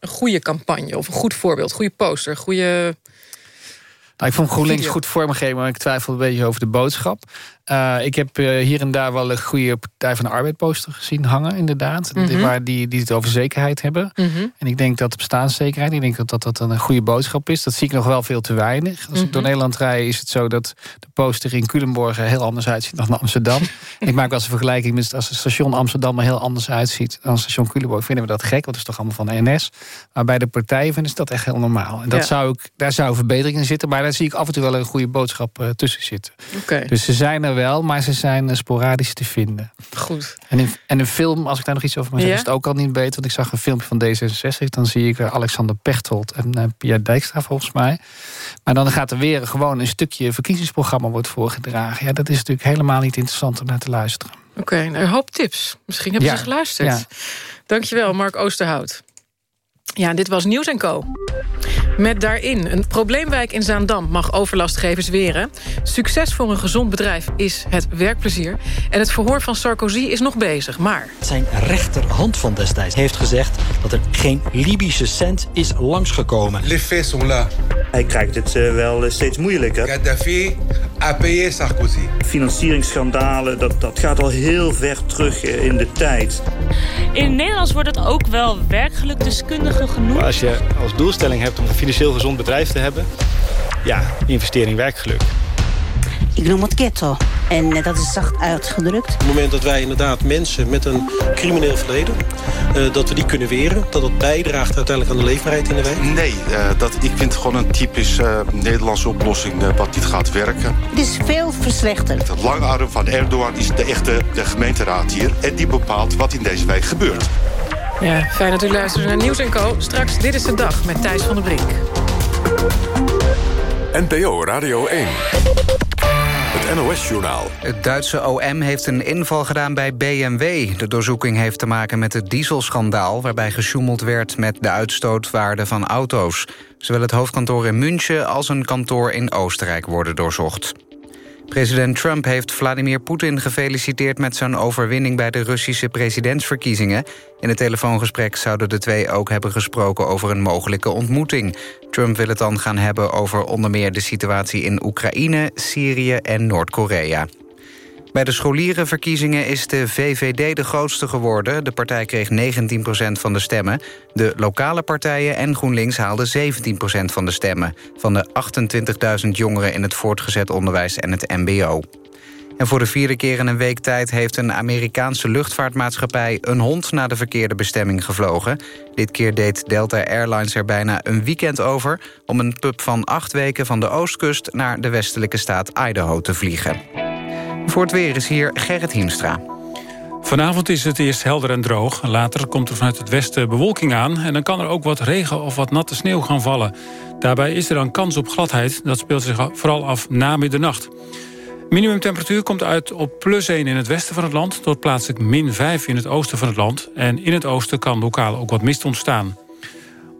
een goede campagne... of een goed voorbeeld, goede poster, goede... Nou, ik vond GroenLinks goed vormgegeven, maar ik twijfel een beetje over de boodschap. Uh, ik heb uh, hier en daar wel een goede Partij van de Arbeid poster gezien hangen, inderdaad. Die, waar die, die het over zekerheid hebben. Mhm. En ik denk dat de bestaanszekerheid, ik denk dat, dat dat een goede boodschap is. Dat zie ik nog wel veel te weinig. Als ik door Mhm. Nederland rij, is het zo dat de poster in Culemborg er heel anders uitziet dan Amsterdam. <laughs> En ik maak wel eens een vergelijking met als het station Amsterdam er heel anders uitziet dan station Culemborg. Vinden we dat gek, want het is toch allemaal van de NS. Maar bij de partijen vinden ze dat echt heel normaal. En dat Ja. zou ik, daar zou verbetering in zitten, maar daar zie ik af en toe wel een goede boodschap eh, tussen zitten. Dus ze zijn er wel, maar ze zijn eh, sporadisch te vinden. Goed. En in, en een film, als ik daar nog iets over mag zeggen, Ja? is het ook al niet beter. Want ik zag een filmpje van D66. Dan zie ik eh, Alexander Pechtold en eh, Pia Dijkstra volgens mij. Maar dan gaat er weer gewoon een stukje verkiezingsprogramma wordt voorgedragen. Ja, dat is natuurlijk helemaal niet interessant om naar te luisteren. Oké, een hoop tips. Misschien hebben Ja, ze geluisterd. ja. Dankjewel, Mark Oosterhout. Ja, dit was Nieuws Co. Met daarin een probleemwijk in Zaandam mag overlastgevers weren. Succes voor een gezond bedrijf is het werkplezier. En het verhoor van Sarkozy is nog bezig, maar... Zijn rechterhand van destijds heeft gezegd dat er geen Libische cent is langsgekomen. Les faits sont là. Hij krijgt het eh, wel eh, steeds moeilijker. Gaddafi a payé Sarkozy. Financieringsschandalen, dat, dat gaat al heel ver terug eh, in de tijd. In het Nederlands wordt het ook wel werkgelukdeskundige genoemd. Als je als doelstelling hebt om financieel gezond bedrijf te hebben... ja, investering werkgeluk. Ik noem het ghetto. En eh, dat is zacht uitgedrukt. Op het moment dat wij inderdaad mensen met een crimineel verleden... eh, dat we die kunnen weren, dat dat bijdraagt uiteindelijk aan de leefbaarheid in de wijk? Nee, eh, dat, ik vind het gewoon een typisch eh, Nederlandse oplossing wat niet gaat werken. Het is veel verslechterd. Het langarm van Erdogan is de echte de gemeenteraad hier. En die bepaalt wat in deze wijk gebeurt. Ja, fijn dat u luistert naar Nieuws Co. Straks Dit is de Dag met Thijs van der Brink. NPO Radio 1. Het NOS-journaal. Het Duitse OM heeft een inval gedaan bij BMW. De doorzoeking heeft te maken met het dieselschandaal... waarbij gesjoemeld werd met de uitstootwaarde van auto's. Zowel het hoofdkantoor in München als een kantoor in Oostenrijk worden doorzocht. President Trump heeft Vladimir Poetin gefeliciteerd met zijn overwinning bij de Russische presidentsverkiezingen. In het telefoongesprek zouden de twee ook hebben gesproken over een mogelijke ontmoeting. Trump wil het dan gaan hebben over onder meer de situatie in Oekraïne, Syrië en Noord-Korea. Bij de scholierenverkiezingen is de VVD de grootste geworden. De partij kreeg 19% van de stemmen. De lokale partijen en GroenLinks haalden 17% van de stemmen... van de 28.000 jongeren in het voortgezet onderwijs en het mbo. En voor de vierde keer in een week tijd heeft een Amerikaanse luchtvaartmaatschappij... een hond naar de verkeerde bestemming gevlogen. Dit keer deed Delta Airlines er bijna een weekend over... om een pup van acht weken van de oostkust naar de westelijke staat Idaho te vliegen. Voor het weer is hier Gerrit Hiemstra. Vanavond is het eerst helder en droog. Later komt er vanuit het westen bewolking aan... en dan kan er ook wat regen of wat natte sneeuw gaan vallen. Daarbij is er dan kans op gladheid. Dat speelt zich vooral af na middernacht. Minimumtemperatuur komt uit op plus 1 in het westen van het land... tot plaatselijk min 5 in het oosten van het land. En in het oosten kan lokaal ook wat mist ontstaan.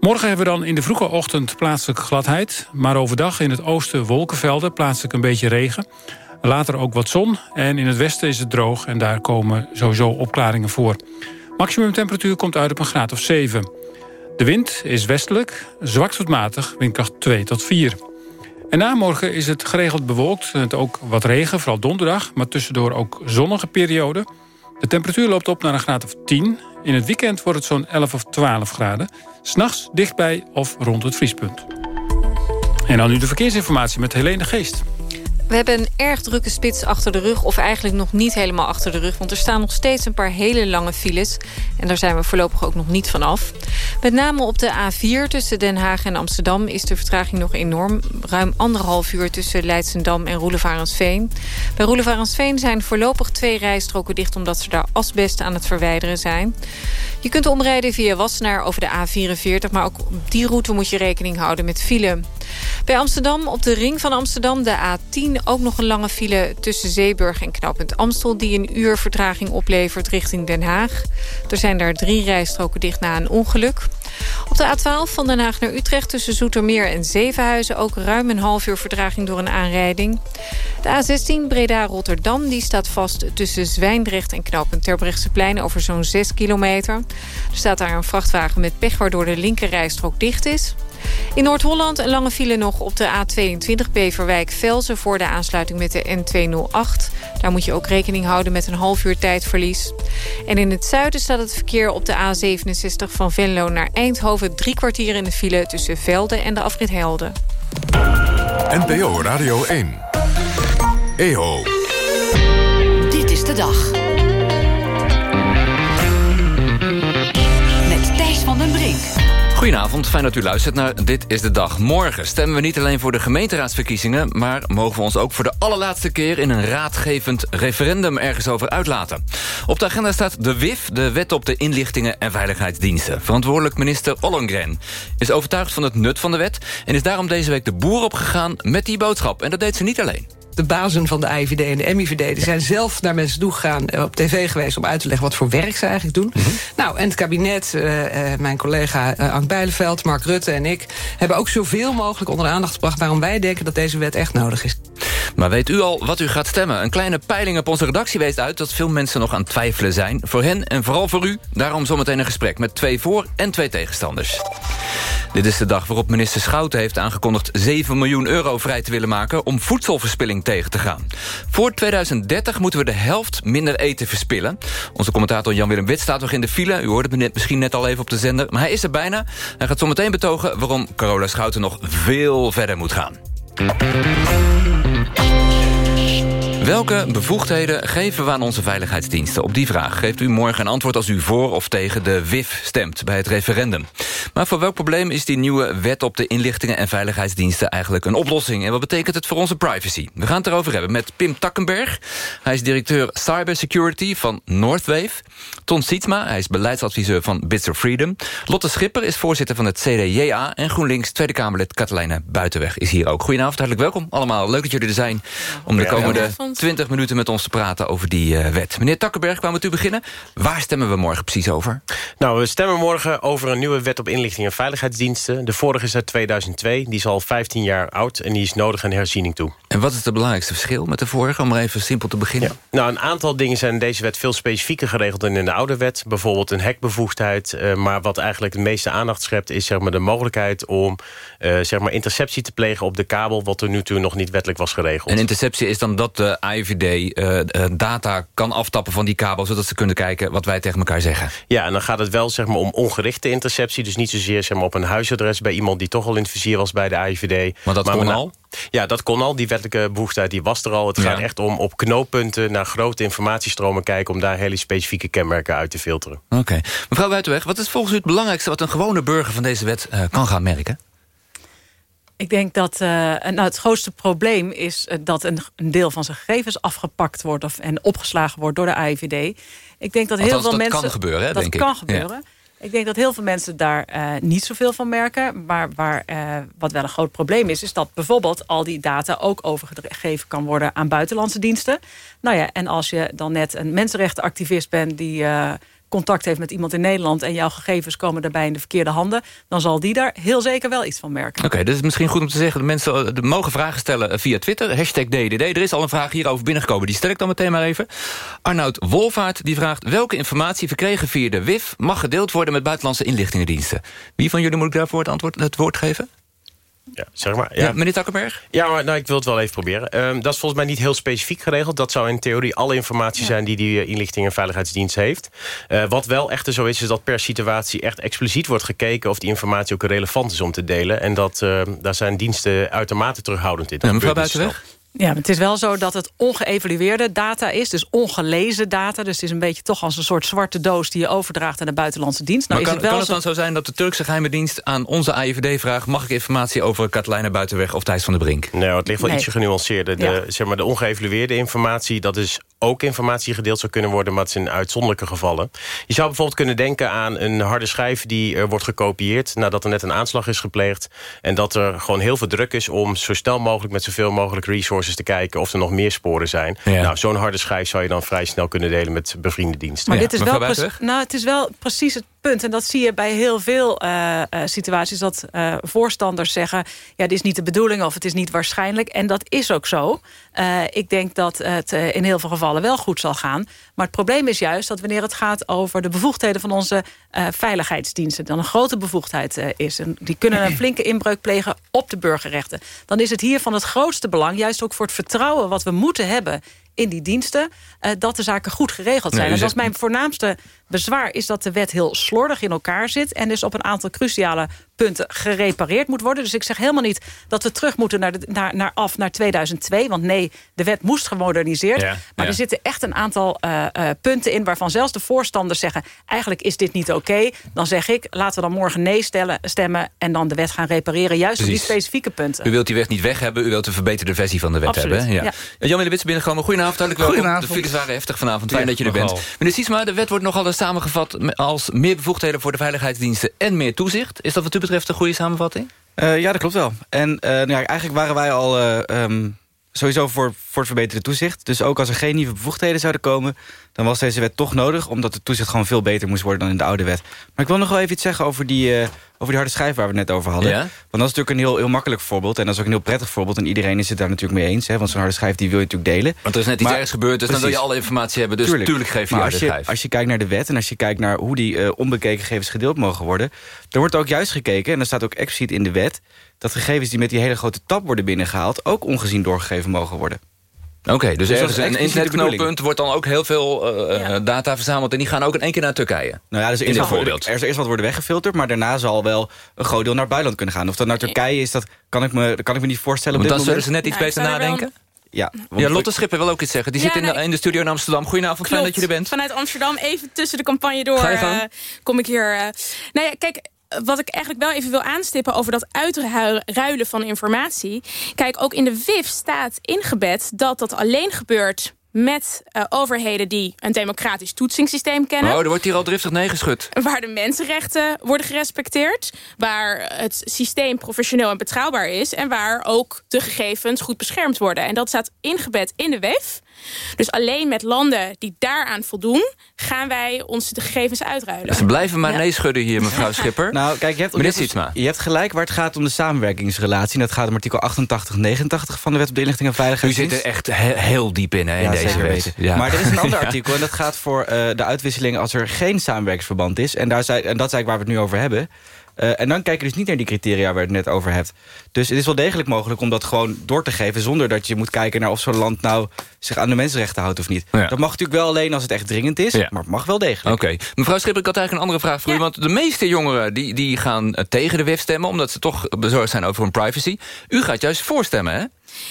Morgen hebben we dan in de vroege ochtend plaatselijk gladheid... maar overdag in het oosten wolkenvelden, plaatselijk een beetje regen... Later ook wat zon en in het westen is het droog... en daar komen sowieso opklaringen voor. Maximumtemperatuur komt uit op een graad of 7. De wind is westelijk, zwak tot matig, windkracht 2 tot 4. En na morgen is het geregeld bewolkt. Het ook wat regen, vooral donderdag, maar tussendoor ook zonnige periode. De temperatuur loopt op naar een graad of 10. In het weekend wordt het zo'n 11 of 12 graden. S'nachts dichtbij of rond het vriespunt. En dan nu de verkeersinformatie met Helene Geest. We hebben een erg drukke spits achter de rug. Of eigenlijk nog niet helemaal achter de rug. Want er staan nog steeds een paar hele lange files. En daar zijn we voorlopig ook nog niet van af. Met name op de A4 tussen Den Haag en Amsterdam... is de vertraging nog enorm. Ruim anderhalf uur tussen Leidsendam en Roelevarensveen. Bij Roelevarensveen zijn voorlopig twee rijstroken dicht... omdat ze daar asbest aan het verwijderen zijn. Je kunt omrijden via Wassenaar over de A44... maar ook op die route moet je rekening houden met file. Bij Amsterdam op de ring van Amsterdam de A10 ook nog een lange file tussen Zeeburg en knooppunt Amstel... die een uur vertraging oplevert richting Den Haag. Er zijn daar drie rijstroken dicht na een ongeluk. Op de A12 van Den Haag naar Utrecht tussen Zoetermeer en Zevenhuizen... ook ruim een half uur vertraging door een aanrijding. De A16 Breda-Rotterdam die staat vast tussen Zwijndrecht en knooppunt Terbrechtseplein... over zo'n 6 kilometer. Er staat daar een vrachtwagen met pech waardoor de linkerrijstrook dicht is... In Noord-Holland een lange file nog op de A22 Beverwijk-Velzen... voor de aansluiting met de N208. Daar moet je ook rekening houden met een half uur tijdverlies. En in het zuiden staat het verkeer op de A67 van Venlo naar Eindhoven... drie kwartier in de file tussen Velden en de afrit Helden. NPO Radio 1. EO. Dit is de dag. Goedenavond, fijn dat u luistert naar Dit is de Dag. Morgen stemmen we niet alleen voor de gemeenteraadsverkiezingen... maar mogen we ons ook voor de allerlaatste keer... in een raadgevend referendum ergens over uitlaten. Op de agenda staat de WIF, de Wet op de Inlichtingen en Veiligheidsdiensten. Verantwoordelijk minister Ollongren is overtuigd van het nut van de wet... en is daarom deze week de boer opgegaan met die boodschap. En dat deed ze niet alleen de bazen van de AIVD en de MIVD... die zijn zelf naar mensen toe gegaan, eh, op tv geweest... om uit te leggen wat voor werk ze eigenlijk doen. Mhm. Nou, en het kabinet, uh, uh, mijn collega uh, Ank Bijleveld... Mark Rutte en ik hebben ook zoveel mogelijk onder de aandacht gebracht... waarom wij denken dat deze wet echt nodig is. Maar weet u al wat u gaat stemmen? Een kleine peiling op onze redactie wees uit... dat veel mensen nog aan het twijfelen zijn. Voor hen en vooral voor u. Daarom zometeen een gesprek met twee voor- en twee tegenstanders. Dit is de dag waarop minister Schouten heeft aangekondigd... 7 miljoen euro vrij te willen maken om voedselverspilling tegen te gaan. Voor 2030 moeten we de helft minder eten verspillen. Onze commentator Jan-Willem Wit staat nog in de file. U hoorde het misschien net al even op de zender. Maar hij is er bijna. Hij gaat zometeen betogen waarom Carola Schouten nog veel verder moet gaan. Welke bevoegdheden geven we aan onze veiligheidsdiensten? Op die vraag geeft u morgen een antwoord als u voor of tegen de WIF stemt bij het referendum. Maar voor welk probleem is die nieuwe wet op de inlichtingen en veiligheidsdiensten eigenlijk een oplossing? En wat betekent het voor onze privacy? We gaan het erover hebben met Pim Takkenberg. Hij is directeur cybersecurity van Northwave. Ton Sietsma, hij is beleidsadviseur van Bits of Freedom. Lotte Schipper is voorzitter van het CDJA. En GroenLinks Tweede Kamerlid Katelijne Buitenweg is hier ook. Goedenavond, hartelijk welkom allemaal. Leuk dat jullie er zijn om de komende 20 minuten met ons te praten over die uh, wet. Meneer Takkenberg, waar moet u beginnen? Waar stemmen we morgen precies over? Nou, we stemmen morgen over een nieuwe wet op inlichting en veiligheidsdiensten. De vorige is uit 2002, die is al 15 jaar oud... en die is nodig aan herziening toe. En wat is het belangrijkste verschil met de vorige? Om maar even simpel te beginnen. Ja. Nou, een aantal dingen zijn in deze wet veel specifieker geregeld... dan in de oude wet. Bijvoorbeeld een hekbevoegdheid. Uh, maar wat eigenlijk het meeste aandacht schept... is zeg maar, de mogelijkheid om uh, zeg maar, interceptie te plegen op de kabel... wat er nu toe nog niet wettelijk was geregeld. En interceptie is dan dat de IVD uh, data kan aftappen van die kabel... zodat ze kunnen kijken wat wij tegen elkaar zeggen. Ja, en dan gaat het wel zeg maar, om ongerichte interceptie. Dus niet zozeer zeg maar, op een huisadres bij iemand... die toch al in het vizier was bij de IVD. Maar dat maar kon al? Ja, dat kon al. Die wettelijke behoefte die was er al. Het gaat echt om op knooppunten naar grote informatiestromen kijken... om daar hele specifieke kenmerken uit te filteren. Oké. Mevrouw Buitenweg, wat is volgens u het belangrijkste... wat een gewone burger van deze wet uh, kan gaan merken? Ik denk dat uh, nou, het grootste probleem is uh, dat een, een, deel van zijn gegevens afgepakt wordt of, en opgeslagen wordt door de AIVD. Ik denk dat heel veel dat mensen. kan gebeuren, hè, dat denk kan ik. gebeuren. Ja. Ik denk dat heel veel mensen daar uh, niet zoveel van merken. Maar waar, uh, wat wel een groot probleem is... is dat bijvoorbeeld al die data ook overgegeven kan worden... aan buitenlandse diensten. Nou ja, en als je dan net een mensenrechtenactivist bent... die uh, contact heeft met iemand in Nederland... en jouw gegevens komen daarbij in de verkeerde handen... dan zal die daar heel zeker wel iets van merken. Oké, dus is misschien goed om te zeggen... dat mensen uh, mogen vragen stellen via Twitter. Hashtag DDD. Er is al een vraag hierover binnengekomen. Die stel ik dan meteen maar even. Arnoud Wolvaart die vraagt... welke informatie verkregen via de WIF... mag gedeeld worden met buitenlandse inlichtingendiensten? Wie van jullie moet ik daarvoor het, antwoord, het woord geven? Ja, zeg maar. Ja, meneer Takkenberg? Ja, maar nou, ik wil het wel even proberen. Ehm, dat is volgens mij niet heel specifiek geregeld. Dat zou in theorie alle informatie zijn die die eh, inlichting en veiligheidsdienst heeft. Eh, wat wel echter zo is, is dat per situatie echt expliciet wordt gekeken... of die informatie ook relevant is om te delen. En dat, uh, daar zijn diensten uitermate terughoudend in. Ja, mevrouw Buitenweg? Ja, maar het is wel zo dat het ongeëvalueerde data is. Dus ongelezen data. Dus het is een beetje toch als een soort zwarte doos... die je overdraagt aan de buitenlandse dienst. Nou, maar kan, is het, wel kan het dan zo zijn dat de Turkse geheime dienst... aan onze AIVD vraagt... mag ik informatie over Katelijne Buitenweg of Thijs van der Brink? Nou, het ligt wel ietsje genuanceerder. De, zeg maar, de ongeëvalueerde informatie... dat is ook informatie gedeeld zou kunnen worden... maar het is in uitzonderlijke gevallen. Je zou bijvoorbeeld kunnen denken aan een harde schijf... die uh, wordt gekopieerd nadat er net een aanslag is gepleegd... en dat er gewoon heel veel druk is om zo snel mogelijk... met zoveel mogelijk resources te kijken of er nog meer sporen zijn. Nou, zo'n harde schijf zou je dan vrij snel kunnen delen met bevriende diensten. Maar dit is wel, nou, het is wel precies het punt. En dat zie je bij heel veel uh, situaties. Dat uh, voorstanders zeggen, ja, dit is niet de bedoeling of het is niet waarschijnlijk. En dat is ook zo. ik denk dat het in heel veel gevallen wel goed zal gaan. Maar het probleem is juist dat wanneer het gaat over de bevoegdheden van onze veiligheidsdiensten. Dan een grote bevoegdheid is. En die kunnen een flinke inbreuk plegen op de burgerrechten. Dan is het hier van het grootste belang, juist ook voor het vertrouwen wat we moeten hebben in die diensten... Dat de zaken goed geregeld zijn. Nee, en dat mijn voornaamste bezwaar... is dat de wet heel slordig in elkaar zit... en dus op een aantal cruciale punten gerepareerd moet worden. Dus ik zeg helemaal niet dat we terug moeten naar, de, naar, naar af naar 2002. Want nee, de wet moest gemoderniseerd. Ja, maar ja. er zitten echt een aantal uh, uh, punten in... waarvan zelfs de voorstanders zeggen... eigenlijk is dit niet oké. Okay. Dan zeg ik, laten we dan morgen nee stellen, stemmen... en dan de wet gaan repareren. Juist Precies. op die specifieke punten. U wilt die wet niet weg hebben. U wilt een verbeterde versie van de wet Absoluut, hebben. Ja. Ja. Jan-Willem Witsen binnengekomen. Goedenavond. Hartelijk welkom. Goedenavond. De files waren heftig vanavond. Fijn dat je er bent. Meneer Siesma, de wet wordt nogal eens samengevat... als meer bevoegdheden voor de veiligheidsdiensten... en meer toezicht. Is dat wat u betreft een goede samenvatting? Uh, ja, dat klopt wel. En uh, nou ja, eigenlijk waren wij al uh, um, sowieso voor, voor het verbeterde toezicht. Dus ook als er geen nieuwe bevoegdheden zouden komen... dan was deze wet toch nodig... omdat het toezicht gewoon veel beter moest worden dan in de oude wet. Maar ik wil nog wel even iets zeggen over die, uh, over die harde schijf... waar we het net over hadden. Ja? Want dat is natuurlijk een heel, heel makkelijk voorbeeld. En dat is ook een heel prettig voorbeeld. En iedereen is het daar natuurlijk mee eens. Hè, want zo'n harde schijf die wil je natuurlijk delen. Want er is net iets Maar- ergs gebeurd, dus dan wil je alle informatie hebben. Dus Tuurlijk. tuurlijk, geef je harde als je, schijf. als je kijkt naar de wet en als je kijkt naar hoe die eh, onbekeken gegevens gedeeld mogen worden... dan wordt ook juist gekeken, en dat staat ook expliciet in de wet... dat gegevens die met die hele grote tab worden binnengehaald... ook ongezien doorgegeven mogen worden. Oké, dus dat ergens is een internetknooppunt wordt dan ook heel veel eh, eh, data verzameld... en die gaan ook in één keer naar Turkije. Nou ja, dus in dit voorbeeld. Er zal eerst wat worden weggefilterd, maar daarna zal wel een groot deel naar het buitenland kunnen gaan. Of dat naar Turkije is, dat kan ik me, kan ik me niet voorstellen op Want dit dan zullen ze net iets beter nadenken. Ja, Ja, Lotte Schipper wil ook iets zeggen. Die Ja, zit in de, in de studio in Amsterdam. Goedenavond, fijn dat je er bent. Vanuit Amsterdam, even tussen de campagne door, Ga je gang. eh, kom ik hier. eh. nou ja, kijk, wat ik eigenlijk wel even wil aanstippen over dat uitruilen van informatie. Kijk, ook in de WIF staat ingebed dat dat alleen gebeurt met eh, overheden die een democratisch toetsingssysteem kennen. Oh, er wordt hier al driftig nee geschud. Waar de mensenrechten worden gerespecteerd. Waar het systeem professioneel en betrouwbaar is. En waar ook de gegevens goed beschermd worden. En dat staat ingebed in de WEF. Dus alleen met landen die daaraan voldoen... gaan wij onze gegevens uitruilen. Ze blijven maar Ja. nee schudden hier, mevrouw <laughs> Schipper. Nou, kijk, je hebt, Meneer je, hebt, Sietsma. je hebt gelijk waar het gaat om de samenwerkingsrelatie. En dat gaat om artikel 88, 89 van de Wet op de Inlichting en U Veiligheid. zit er echt he- heel diep in, hè, in Ja, deze zeker wet. Ja. Maar er is een ander <laughs> Ja. artikel en dat gaat voor eh, de uitwisseling als er geen samenwerkingsverband is. En, daar zei, en dat is eigenlijk waar we het nu over hebben. Eh, en dan kijk je dus niet naar die criteria waar je het net over hebt. Dus het is wel degelijk mogelijk om dat gewoon door te geven... zonder dat je moet kijken naar of zo'n land nou zich aan de mensenrechten houdt of niet. Ja. Dat mag natuurlijk wel alleen als het echt dringend is, Ja. maar het mag wel degelijk. Oké. Mevrouw Schipper, ik had eigenlijk een andere vraag voor u. Want de meeste jongeren die, die gaan tegen de WIF stemmen... omdat ze toch bezorgd zijn over hun privacy. U gaat juist voorstemmen, hè?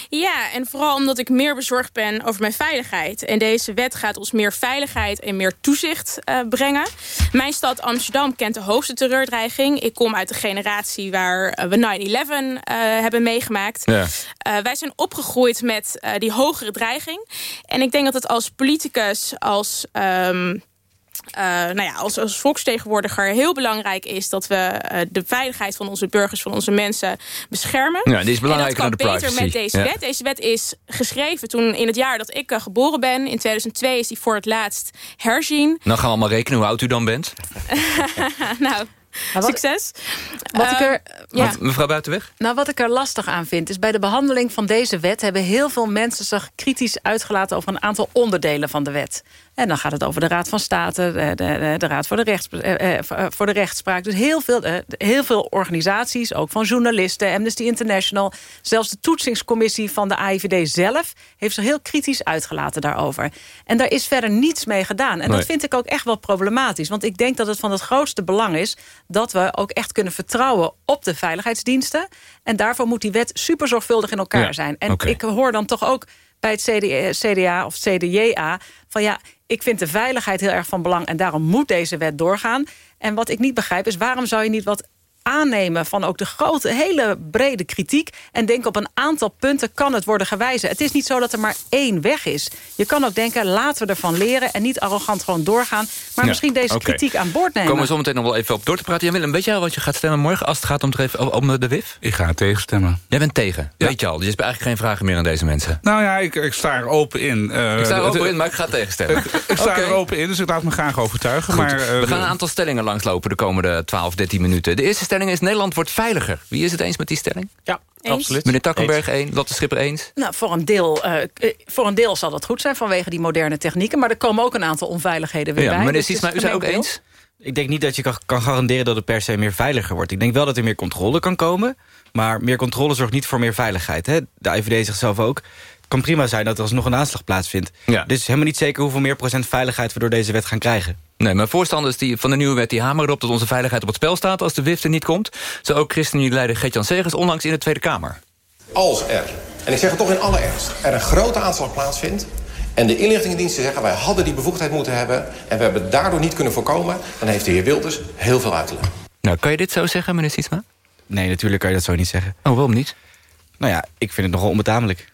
Ja, en vooral omdat ik meer bezorgd ben over mijn veiligheid. En deze wet gaat ons meer veiligheid en meer toezicht eh, brengen. Mijn stad Amsterdam kent de hoogste terreurdreiging. Ik kom uit de generatie waar eh, we 9-11 eh, hebben meegemaakt. Ja. Wij zijn opgegroeid met die hogere dreiging. En ik denk dat het als politicus, als... ehm, eh, nou ja, als, als volksvertegenwoordiger heel belangrijk is... dat we eh, de veiligheid van onze burgers, van onze mensen beschermen. Ja, die is belangrijker en dat dan kan de beter privacy. met deze Ja. wet. Deze wet is geschreven toen in het jaar dat ik eh, geboren ben. In 2002 is die voor het laatst herzien. Dan gaan we allemaal rekenen hoe oud u dan bent. <laughs> nou, Succes. Wat ik er, ja. Mevrouw Buitenweg? Nou, wat ik er lastig aan vind, is bij de behandeling van deze wet... hebben heel veel mensen zich kritisch uitgelaten over een aantal onderdelen van de wet. En dan gaat het over de Raad van State, de, de, de Raad voor de, rechts, eh, eh, voor de Rechtspraak. Dus heel veel, eh, heel veel organisaties, ook van journalisten, Amnesty International... zelfs de toetsingscommissie van de AIVD zelf... heeft zich heel kritisch uitgelaten daarover. En daar is verder niets mee gedaan. En Nee. dat vind ik ook echt wel problematisch. Want ik denk dat het van het grootste belang is... dat we ook echt kunnen vertrouwen op de veiligheidsdiensten. En daarvoor moet die wet super zorgvuldig in elkaar Ja, zijn. En ik hoor dan toch ook bij het CDA, CDA of CDJA... van ja, ik vind de veiligheid heel erg van belang... en daarom moet deze wet doorgaan. En wat ik niet begrijp is, waarom zou je niet wat aannemen van ook de grote, hele brede kritiek... en denken op een aantal punten kan het worden gewijzen. Het is niet zo dat er maar één weg is. Je kan ook denken, laten we ervan leren... en niet arrogant gewoon doorgaan... maar Ja, misschien deze kritiek aan boord nemen. Komen we zo meteen nog wel even op door te praten. Jan Willem, weet jij al wat je gaat stemmen morgen... als het gaat om, het om de WIF? Ik ga tegenstemmen. Jij bent tegen, weet je al. Dus je hebt eigenlijk geen vragen meer aan deze mensen. Nou ja, ik, ik sta er open in. Eh, ik sta er open in, maar ik ga tegenstemmen. Ik sta er open in, dus ik laat me graag overtuigen. Goed, Maar, eh, we gaan een aantal stellingen langslopen de komende 12, 13 minuten. De eerste stelling is Nederland wordt veiliger. Wie is het eens met die stelling? Ja, Eens. absoluut. Meneer Takkenberg één, Lotte Schipper eens. Nou, voor een, deel, eh, voor een deel zal dat goed zijn vanwege die moderne technieken. Maar er komen ook een aantal onveiligheden weer Ja, bij. meneer Dus u zei ook eens? Ik denk niet dat je kan, kan garanderen dat het per se meer veiliger wordt. Ik denk wel dat er meer controle kan komen. Maar meer controle zorgt niet voor meer veiligheid. Hè? De IVD zegt zelf ook... Het kan prima zijn dat er alsnog een aanslag plaatsvindt. Ja. Dus helemaal niet zeker hoeveel meer procent veiligheid... we door deze wet gaan krijgen. Nee, maar voorstanders die, van de nieuwe wet die hameren erop... dat onze veiligheid op het spel staat als de WIF er niet komt. Zo ook ChristenUnie-leider Gert-Jan Segers onlangs in de Tweede Kamer. Als er, en ik zeg het toch in alle ernst... er een grote aanslag plaatsvindt... en de inlichtingendiensten zeggen... wij hadden die bevoegdheid moeten hebben... en we hebben het daardoor niet kunnen voorkomen... dan heeft de heer Wilders heel veel uit te leggen. Nou, kan je dit zo zeggen, meneer Sietsma? Nee, natuurlijk kan je dat zo niet zeggen. Oh, waarom niet? Nou ja, ik vind het nogal onbetamelijk.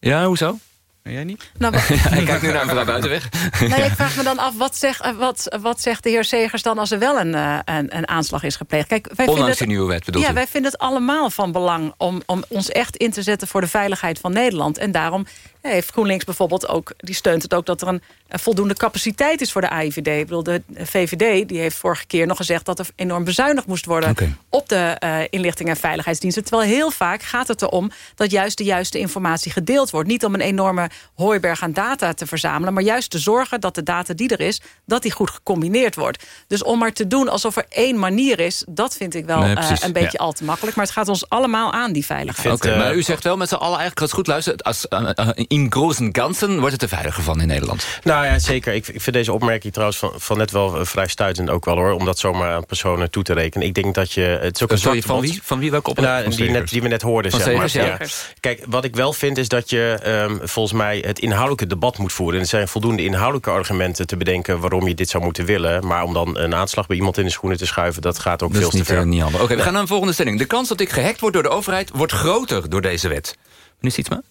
Ja, hoezo? Jij niet? Nou, <laughs> wat- Ja, hij kijkt nu naar mevrouw Buitenweg. Ja, ik vraag me dan af, wat, zeg, eh, wat, wat zegt de heer Segers dan... als er wel een, eh, een, een aanslag is gepleegd? Kijk, wij Ondanks vinden het, nieuwe wet, bedoelt Ja, u? wij vinden het allemaal van belang... Om, om ons echt in te zetten voor de veiligheid van Nederland. En daarom heeft GroenLinks bijvoorbeeld ook... die steunt het ook dat er een, een voldoende capaciteit is voor de AIVD. Ik bedoel, de VVD die heeft vorige keer nog gezegd... dat er enorm bezuinigd moest worden op de eh, inlichting en veiligheidsdiensten. Terwijl heel vaak gaat het erom dat juist de juiste informatie gedeeld wordt. Niet om een enorme hooiberg aan data te verzamelen... maar juist te zorgen dat de data die er is... dat die goed gecombineerd wordt. Dus om maar te doen alsof er één manier is... dat vind ik wel Nee, eh, een beetje ja. al te makkelijk. Maar het gaat ons allemaal aan, die veiligheid. Oké, maar u zegt wel met z'n allen eigenlijk, als het goed luistert... Als, uh, uh, in großen ganzen wordt het er veiliger van in Nederland. Nou ja, zeker. Ik, ik vind deze opmerking trouwens van, van net wel eh, vrij stuitend ook wel hoor. Om dat zomaar aan personen toe te rekenen. Ik denk dat je... Het is ook een Eh, sorry, van wie? Van wie welke opmerking? Nou, Van die, net, die we net hoorden, Van zeg maar. Ja. Kijk, wat ik wel vind is dat je ehm, volgens mij het inhoudelijke debat moet voeren. En er zijn voldoende inhoudelijke argumenten te bedenken... waarom je dit zou moeten willen. Maar om dan een aanslag bij iemand in de schoenen te schuiven... dat gaat ook Dat veel is niet, te ver. eh, niet handig. Oké, we gaan naar een volgende stelling. De kans dat ik gehackt word door de overheid... wordt groter door deze wet. Meneer Sietsma?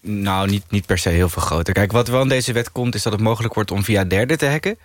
Nou, niet, niet per se heel veel groter. Kijk, wat wel in deze wet komt... is dat het mogelijk wordt om via derden te hacken.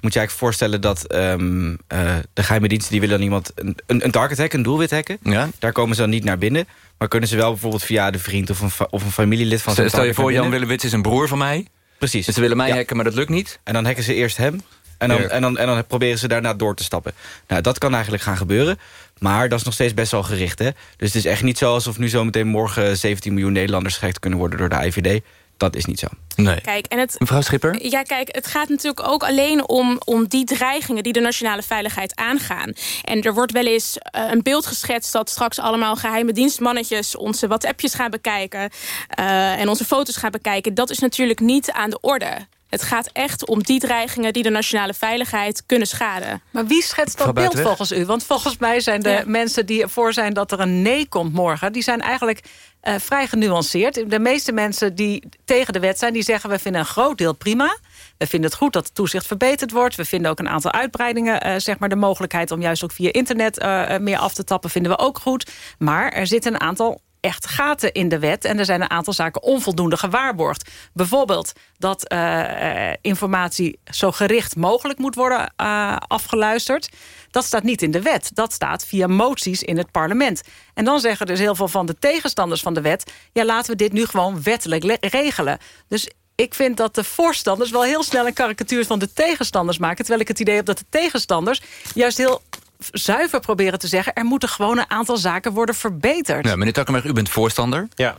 Dan moet je eigenlijk voorstellen dat ehm, eh, de geheime diensten... die willen dan iemand een, een, een target hacken, een doelwit hacken. Ja. Daar komen ze dan niet naar binnen. Maar kunnen ze wel bijvoorbeeld via de vriend of een, of een familielid van zo'n Stel je voor, Jan. Willewits is een broer van mij. Precies. Dus ze willen mij Ja. hacken, maar dat lukt niet. En dan hacken ze eerst hem. En dan, en, dan, en dan proberen ze daarna door te stappen. Nou, dat kan eigenlijk gaan gebeuren. Maar dat is nog steeds best wel gericht. Hè? Dus het is echt niet zo alsof nu zometeen morgen 17 miljoen Nederlanders gehackt kunnen worden door de IVD. Dat is niet zo. Nee. Kijk, en het, Mevrouw Schipper? Ja, kijk, het gaat natuurlijk ook alleen om, om die dreigingen... die de nationale veiligheid aangaan. En er wordt wel eens eh, een beeld geschetst... dat straks allemaal geheime dienstmannetjes... onze WhatsAppjes gaan bekijken eh, en onze foto's gaan bekijken. Dat is natuurlijk niet aan de orde. Het gaat echt om die dreigingen die de nationale veiligheid kunnen schaden. Maar wie schetst dat beeld volgens u? Want volgens mij zijn de Ja. mensen die ervoor zijn dat er een nee komt morgen... die zijn eigenlijk eh, vrij genuanceerd. De meeste mensen die tegen de wet zijn, die zeggen... we vinden een groot deel prima. We vinden het goed dat het toezicht verbeterd wordt. We vinden ook een aantal uitbreidingen. eh, zeg maar de mogelijkheid om juist ook via internet eh, eh, meer af te tappen... vinden we ook goed. Maar er zitten een aantal echt gaten in de wet. En er zijn een aantal zaken onvoldoende gewaarborgd. Bijvoorbeeld dat eh, eh, informatie zo gericht mogelijk moet worden eh, afgeluisterd. Dat staat niet in de wet. Dat staat via moties in het parlement. En dan zeggen dus heel veel van de tegenstanders van de wet... ja, laten we dit nu gewoon wettelijk le- regelen. Dus ik vind dat de voorstanders wel heel snel een karikatuur van de tegenstanders maken. Terwijl ik het idee heb dat de tegenstanders juist heel zuiver proberen te zeggen... er moeten gewoon een aantal zaken worden verbeterd. Ja, meneer Takkenberg, u bent voorstander. Ja.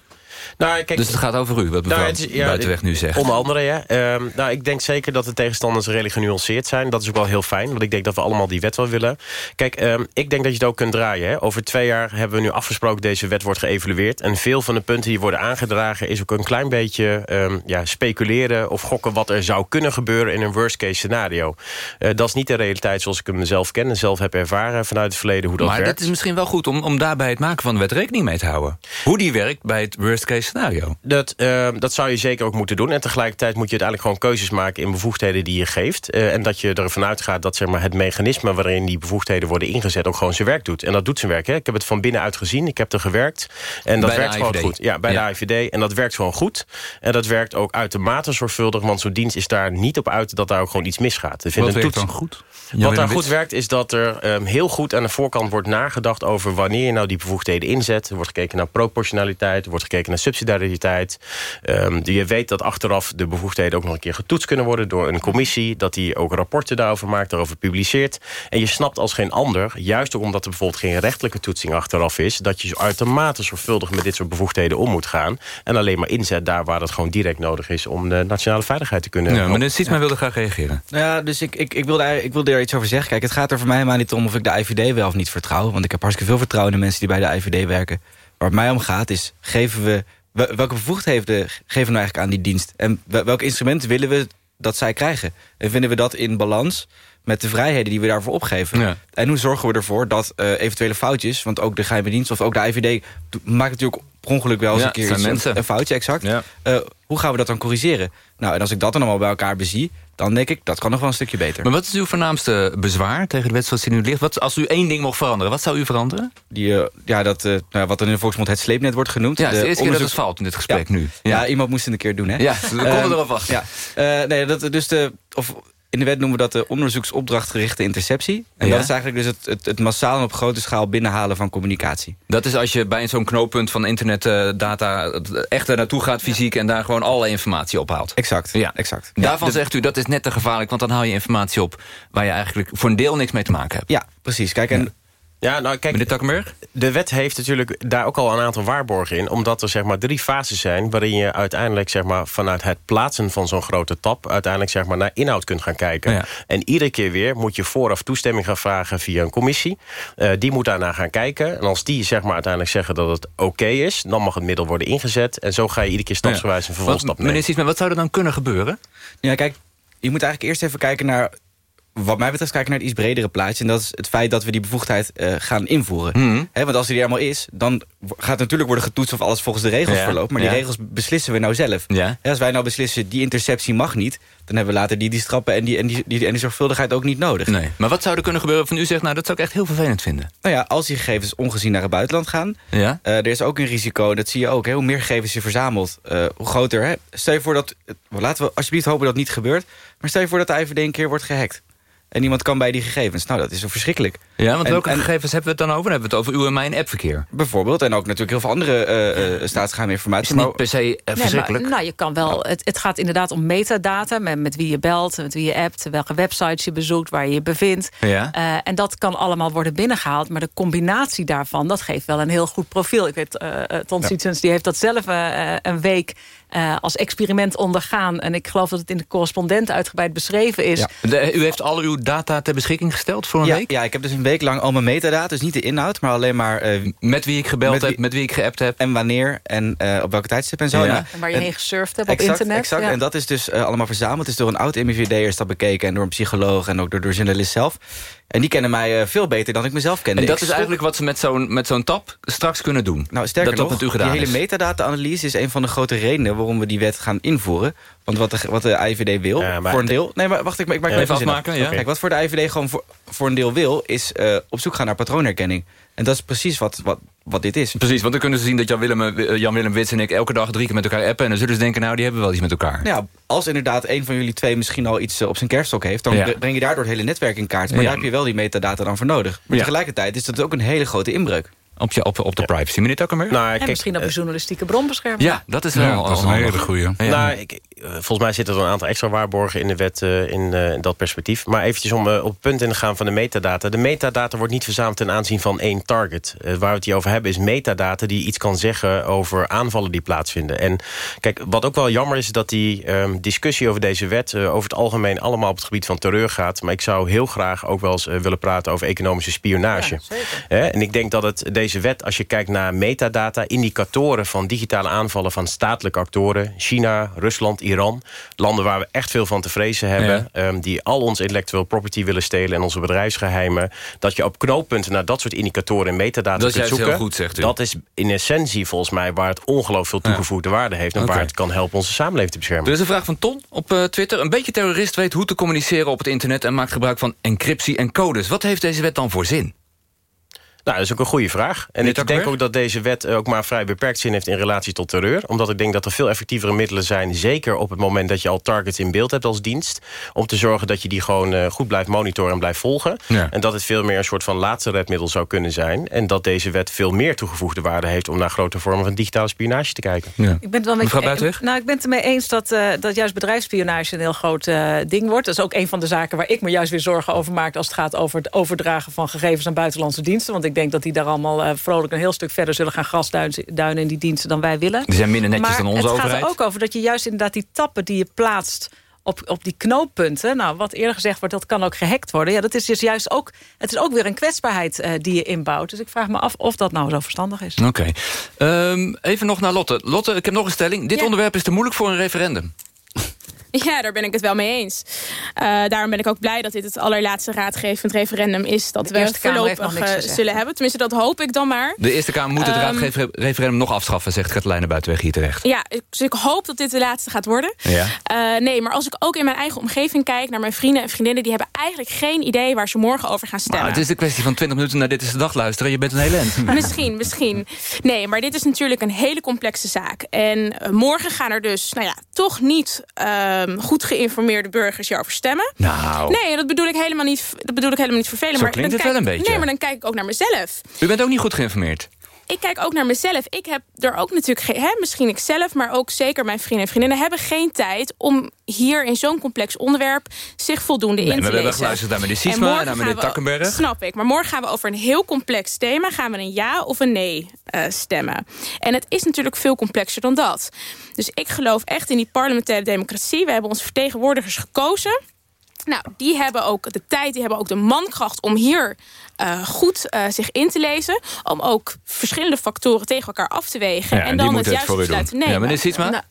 Nou, kijk, dus het gaat over u, wat mevrouw Nou, het is- ja, Buitenweg nu zegt. Onder andere, ja. Ehm, nou, ik denk zeker dat de tegenstanders redelijk genuanceerd zijn. Dat is ook wel heel fijn, want ik denk dat we allemaal die wet wel willen. Kijk, ehm, ik denk dat je het ook kunt draaien. Hè. Over twee jaar hebben we nu afgesproken... deze wet wordt geëvalueerd. En veel van de punten die worden aangedragen... is ook een klein beetje ehm, ja, speculeren of gokken... wat er zou kunnen gebeuren in een worst-case scenario. Eh, dat is niet de realiteit zoals ik hem zelf ken... en zelf heb ervaren vanuit het verleden hoe dat maar werkt. het is misschien wel goed om, om daar bij het maken van de wet rekening mee te houden. Hoe die werkt bij het worst case scenario. Dat, eh, dat zou je zeker ook moeten doen. En tegelijkertijd moet je uiteindelijk gewoon keuzes maken... in bevoegdheden die je geeft. Eh, en dat je ervan uitgaat dat zeg maar, het mechanisme... waarin die bevoegdheden worden ingezet ook gewoon zijn werk doet. En dat doet zijn werk. Hè. Ik heb het van binnenuit gezien. Ik heb er gewerkt. En dat Bij werkt gewoon goed. Ja, bij Ja. de AIVD. En dat werkt gewoon goed. En dat werkt ook uitermate zorgvuldig. Want zo'n dienst is daar niet op uit dat daar ook gewoon iets misgaat. Er vindt Wat werkt dan goed? Wat daar goed werkt is dat er ehm, heel goed aan de voorkant wordt nagedacht... over wanneer je nou die bevoegdheden inzet. Er wordt gekeken naar proportionaliteit, er wordt gekeken naar subsidiariteit. Ehm, je weet dat achteraf de bevoegdheden ook nog een keer getoetst kunnen worden... door een commissie, dat die ook rapporten daarover maakt, daarover publiceert. En je snapt als geen ander, juist ook omdat er bijvoorbeeld geen rechtelijke toetsing achteraf is... dat je uitermate zorgvuldig met dit soort bevoegdheden om moet gaan. En alleen maar inzet daar waar het gewoon direct nodig is... om de nationale veiligheid te kunnen... Ja, meneer Sietsma wilde graag reageren. Nou ja, dus ik, ik, ik, wilde, ik wilde er iets over zeggen. Kijk, het gaat er voor mij helemaal niet om of ik de IVD wel of niet vertrouw. Want ik heb hartstikke veel vertrouwen in de mensen die bij de IVD werken. Waar het mij om gaat is, geven we, wel- welke bevoegdheden geven we nou eigenlijk aan die dienst? En wel- welke instrumenten willen we dat zij krijgen? En vinden we dat in balans met de vrijheden die we daarvoor opgeven? Ja. En hoe zorgen we ervoor dat eh, eventuele foutjes... want ook de geheime dienst of ook de IVD... maakt natuurlijk per ongeluk wel eens Ja, een keer een foutje, exact. Ja. Eh, hoe gaan we dat dan corrigeren? Nou, en als ik dat dan allemaal bij elkaar bezie... dan denk ik, dat kan nog wel een stukje beter. Maar wat is uw voornaamste bezwaar tegen de wet zoals die nu ligt? Wat, als u één ding mocht veranderen, wat zou u veranderen? Die, eh, ja, dat, eh, nou, wat dan in de volksmond het sleepnet wordt genoemd. Ja, het is de eerste keer dat het valt in dit gesprek Ja. nu. Ja. Ja. iemand moest het een keer doen, hè? Ja, we konden Ehm, erop wachten. Ja. Eh, nee, dat, dus de, of, in de wet noemen we dat de onderzoeksopdrachtgerichte interceptie. En Ja. dat is eigenlijk dus het, het, het massaal en op grote schaal binnenhalen van communicatie. Dat is als je bij zo'n knooppunt van internetdata echt er naartoe gaat fysiek... en daar gewoon alle informatie ophaalt. Exact, Ja. exact. Daarvan Ja, de- zegt u, dat is net te gevaarlijk... want dan haal je informatie op waar je eigenlijk voor een deel niks mee te maken hebt. Ja, precies. Kijk, en Ja, nou kijk, Meneer Takkenberg? de wet heeft natuurlijk daar ook al een aantal waarborgen in. Omdat er zeg maar drie fases zijn waarin je uiteindelijk zeg maar, vanuit het plaatsen van zo'n grote tap... uiteindelijk zeg maar, naar inhoud kunt gaan kijken. Ja. En iedere keer weer moet je vooraf toestemming gaan vragen via een commissie. Eh, die moet daarna gaan kijken. En als die zeg maar, uiteindelijk zeggen dat het oké is... dan mag het middel worden ingezet. En zo ga je iedere keer stapsgewijs een vervolgstap nemen. meneer Siesman, wat zou er dan kunnen gebeuren? Ja, kijk, je moet eigenlijk eerst even kijken naar... wat mij betreft kijken naar het iets bredere plaatje. En dat is het feit dat we die bevoegdheid eh, gaan invoeren. Mhm. Want als die er helemaal is, dan gaat natuurlijk worden getoetst... of alles volgens de regels Ja, verloopt. Maar die regels beslissen we nou zelf. Ja. Als wij nou beslissen, die interceptie mag niet... dan hebben we later die, die strappen en die, en, die, die, en die zorgvuldigheid ook niet nodig. Nee. Maar wat zou er kunnen gebeuren van u zegt... nou, dat zou ik echt heel vervelend vinden? Nou ja, als die gegevens ongezien naar het buitenland gaan... Ja? eh, er is ook een risico, dat zie je ook. Hoe meer gegevens je verzamelt, eh, hoe groter. Stel je voor dat... Laten we alsjeblieft hopen dat het niet gebeurt. Maar stel je voor dat de IVD een keer wordt gehackt. En niemand kan bij die gegevens. Nou, dat is zo verschrikkelijk. Ja, want En- welke en- gegevens hebben we het dan over? Dan hebben we het over uw en mijn appverkeer. Bijvoorbeeld. En ook natuurlijk heel veel andere eh eh, staatsgeheime Is informatie. niet maar- per se eh, Nee, maar, verschrikkelijk. nou, je kan wel. Het, het gaat inderdaad om metadata. Met, met wie je belt, met wie je appt, welke websites je bezoekt, waar je je bevindt. Ja. Eh, en dat kan allemaal worden binnengehaald. Maar de combinatie daarvan, dat geeft wel een heel goed profiel. Ik weet, Ton Ja. Sietsens, die heeft dat zelf een week eh, als experiment ondergaan. En ik geloof dat het in de correspondent uitgebreid beschreven is. Ja. De- u heeft al uw data ter beschikking gesteld voor een ja, week? ja, ik heb dus een week lang al mijn metadata. Dus niet de inhoud, maar alleen maar... eh, Met wie ik gebeld Met wie- heb, met wie ik geappt heb. en wanneer en eh, op welke tijdstip en zo. Ja. Nou, En waar je en- heen gesurfd hebt op internet. Exact, Ja. en dat is dus allemaal verzameld. Het is door een oud MIVD'er is dat bekeken en door een psycholoog... en ook door, door journalist zelf. En die kennen mij eh, veel beter dan ik mezelf kende. En dat Ik is eigenlijk wat ze met zo'n met zo'n tap straks kunnen doen. Nou, sterker dat dat nog, gedaan die hele metadata-analyse is een van de grote redenen... waarom we die wet gaan invoeren. Want wat de, wat de IVD wil, Ja, voor een de- deel... Nee, maar wacht, ik, ik maak Ja, even afmaken, ja. Kijk, wat voor de IVD gewoon voor, voor een deel wil... is eh, op zoek gaan naar patroonherkenning. En dat is precies wat, wat, wat dit is. Precies, want dan kunnen ze zien dat Jan-Willem eh, Jan-Willem Wits en ik... elke dag drie keer met elkaar appen. En dan zullen ze denken, nou, die hebben wel iets met elkaar. Nou Ja, als inderdaad een van jullie twee misschien al iets eh, op zijn kerststok heeft... dan Ja. breng je daardoor het hele netwerk in kaart. Maar Ja. daar heb je wel die metadata dan voor nodig. Maar Ja. tegelijkertijd is dat ook een hele grote inbreuk. Op, je, op, op de privacy. Meneer Takkenberg? Nou, En kijk, misschien op eh, een journalistieke bronbescherming. Ja, dat is wel Ja, dat is een hele goeie. Ja. Nou, ik, eh, volgens mij zitten er een aantal extra waarborgen in de wet eh, in, eh, in dat perspectief. Maar eventjes om op het punt in te gaan van de metadata. De metadata wordt niet verzameld ten aanzien van één target. waar we het hier over hebben is metadata die iets kan zeggen over aanvallen die plaatsvinden. En kijk, wat ook wel jammer is, is dat die ehm, discussie over deze wet over het algemeen allemaal op het gebied van terreur gaat. Maar ik zou heel graag ook wel eens willen praten over economische spionage. en ik denk dat het deze wet, als je kijkt naar metadata, indicatoren van digitale aanvallen van statelijke actoren, China, Rusland, Iran. Landen waar we echt veel van te vrezen hebben. Ehm, die al ons intellectual property willen stelen en onze bedrijfsgeheimen. Dat je op knooppunten naar dat soort indicatoren en metadata dat kunt zoeken. Heel goed, zegt u. Dat is in essentie volgens mij waar het ongelooflijk veel toegevoegde waarde heeft. En waar het kan helpen onze samenleving te beschermen. Er is een vraag van Ton op uh, Twitter. Een beetje terrorist weet hoe te communiceren op het internet... en maakt gebruik van encryptie en codes. Wat heeft deze wet dan voor zin? Nou, dat is ook een goede vraag. En ik denk ook dat deze wet ook maar vrij beperkt zin heeft in relatie tot terreur. Omdat ik denk dat er veel effectievere middelen zijn. Zeker op het moment dat je al targets in beeld hebt als dienst. Om te zorgen dat je die gewoon uh, goed blijft monitoren en blijft volgen. Ja. En dat het veel meer een soort van laatste redmiddel zou kunnen zijn. En dat deze wet veel meer toegevoegde waarde heeft... om naar grote vormen van digitale spionage te kijken. Ja. Ik ben het wel met je, nou, ik ben het ermee eens dat, uh, dat juist bedrijfsspionage een heel groot uh, ding wordt. Dat is ook een van de zaken waar ik me juist weer zorgen over maak... als het gaat over het overdragen van gegevens aan buitenlandse diensten. Want ik denk dat die daar allemaal uh, vrolijk een heel stuk verder zullen gaan grasduinen in die diensten dan wij willen. Die zijn minder netjes maar dan onze overheid. het gaat er ook over dat je juist inderdaad die tappen die je plaatst op, op die knooppunten. Nou, wat eerder gezegd wordt, dat kan ook gehackt worden. Ja, dat is dus juist ook, het is ook weer een kwetsbaarheid uh, die je inbouwt. Dus ik vraag me af of dat nou zo verstandig is. Oké. Okay. Um, even nog naar Lotte. Lotte, ik heb nog een stelling. Dit ja. onderwerp is te moeilijk voor een referendum. <laughs> Ja, daar ben ik het wel mee eens. Uh, daarom ben ik ook blij dat dit het allerlaatste raadgevend referendum is... dat we voorlopig uh, zullen hebben. Tenminste, dat hoop ik dan maar. De Eerste Kamer moet het um, raadgevend referendum nog afschaffen... zegt Katelijne Buitenweg hier terecht. Ja, dus ik hoop dat dit de laatste gaat worden. Ja. Uh, nee, maar als ik ook in mijn eigen omgeving kijk... naar mijn vrienden en vriendinnen... die hebben eigenlijk geen idee waar ze morgen over gaan stemmen. Maar het is de kwestie van 20 minuten naar Dit is de Dag luisteren. Je bent een heel end. <laughs> <laughs> misschien, misschien. Nee, maar dit is natuurlijk een hele complexe zaak. En morgen gaan er dus, nou ja, toch niet um, goed geïnformeerde burgers hierover stemmen. Nou. Nee, dat bedoel ik helemaal niet, dat bedoel ik helemaal niet vervelend. Zo maar klinkt dan het kijk, wel een beetje. Nee, maar dan kijk ik ook naar mezelf. U bent ook niet goed geïnformeerd. Ik kijk ook naar mezelf. Ik heb er ook natuurlijk geen, hè, misschien ik zelf, maar ook zeker mijn vrienden en vriendinnen hebben geen tijd om hier in zo'n complex onderwerp zich voldoende nee, in te lezen. We hebben geluisterd naar meneer Siesma en, naar meneer Takkenberg. We, snap ik. Maar morgen gaan we over een heel complex thema. Gaan we een ja of een nee uh, stemmen. En het is natuurlijk veel complexer dan dat. Dus ik geloof echt in die parlementaire democratie. We hebben onze vertegenwoordigers gekozen. Nou, die hebben ook de tijd, die hebben ook de mankracht om hier uh, goed uh, zich in te lezen. Om ook verschillende factoren tegen elkaar af te wegen. Ja, en dan het juiste besluit te nemen. Ja, meneer Sietsma? Nou,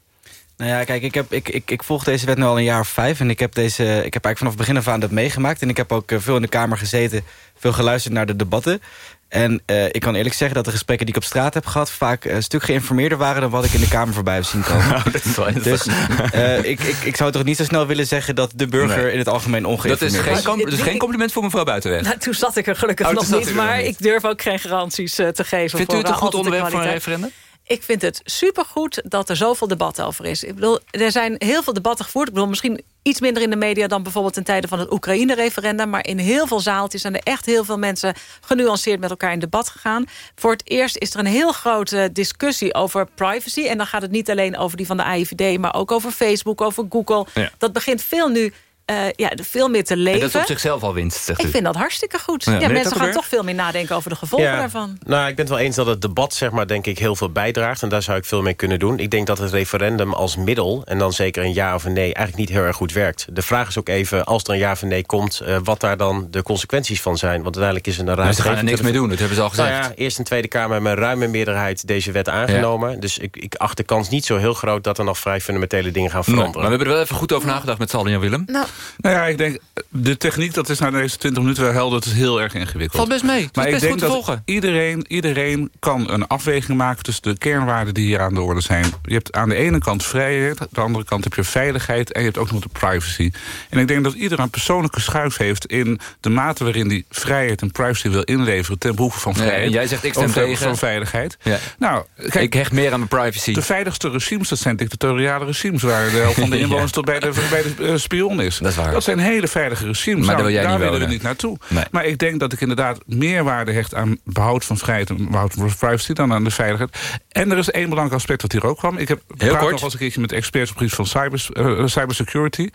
nou ja, kijk, ik, heb, ik, ik, ik volg deze wet nu al een jaar of vijf. En ik heb, deze, ik heb eigenlijk vanaf het begin af aan dat meegemaakt. En ik heb ook veel in de Kamer gezeten. Veel geluisterd naar de debatten. En uh, ik kan eerlijk zeggen dat de gesprekken die ik op straat heb gehad... vaak een stuk geïnformeerder waren dan wat ik in de Kamer voorbij heb zien komen. Nou, <laughs> dat is wel dus uh, ik, ik, ik zou toch niet zo snel willen zeggen... dat de burger nee. in het algemeen ongeïnformeerd dat is. Geen, com dat is geen compliment voor mevrouw Buitenweg. Nou, toen zat ik er gelukkig oh, nog niet, maar niet. ik durf ook geen garanties uh, te geven. Vindt voor u het een goed onderwerp voor een referendum? Ik vind het supergoed dat er zoveel debat over is. Ik bedoel, er zijn heel veel debatten gevoerd. Ik bedoel, misschien iets minder in de media dan bijvoorbeeld ten tijde van het Oekraïne-referendum. Maar in heel veel zaaltjes zijn er echt heel veel mensen genuanceerd met elkaar in debat gegaan. Voor het eerst is er een heel grote discussie over privacy. En dan gaat het niet alleen over die van de AIVD, maar ook over Facebook, over Google. Ja. Dat begint veel nu uh, ja, veel meer te leven. En dat is op zichzelf al winst, zegt Ik u. vind dat hartstikke goed. Ja, ja mensen gaan toch veel meer nadenken over de gevolgen ja. daarvan. Nou, ik ben het wel eens dat het debat, zeg maar, denk ik, heel veel bijdraagt. En daar zou ik veel mee kunnen doen. Ik denk dat het referendum als middel, en dan zeker een ja of een nee... eigenlijk niet heel erg goed werkt. De vraag is ook even, als er een ja of een nee komt... Uh, wat daar dan de consequenties van zijn. Want uiteindelijk is er een ruim... ze gaan er niks mee doen, dat hebben ze al gezegd. Nou ja, eerst een Tweede Kamer met een ruime meerderheid deze wet aangenomen. Dus ik, ik acht de kans niet zo heel groot... dat er nog vrij fundamentele dingen gaan veranderen. Nee, maar we hebben er wel even goed over nagedacht met Sal en Willem. Nou, nou ja, ik denk de techniek, dat is na deze 20 minuten wel helder. Het is heel erg ingewikkeld. Valt best mee. Het maar best ik goed denk te dat volgen. Iedereen, iedereen kan een afweging maken tussen de kernwaarden die hier aan de orde zijn. Je hebt aan de ene kant vrijheid, aan de andere kant heb je veiligheid... en je hebt ook nog de privacy. En ik denk dat iedereen een persoonlijke schuif heeft... in de mate waarin die vrijheid en privacy wil inleveren... ten behoeve van vrijheid. Ja, en jij zegt ik stem tegen. Van veiligheid. Ja. Nou, kijk, ik hecht meer aan mijn privacy. De veiligste regimes, dat zijn dictatoriale regimes... waar de helft van de <laughs> inwoners ja. tot bij de, bij de uh, spion is. Dat is waar. Dat zijn hele veilige regimes. Maar daar niet willen we niet naartoe. Nee. Maar ik denk dat ik inderdaad meer waarde hecht aan behoud van vrijheid... en behoud van privacy dan aan de veiligheid. En er is één belangrijk aspect dat hier ook kwam. Ik heb praat kort. nog eens een keertje met experts op het gebied van cybers, eh, cybersecurity.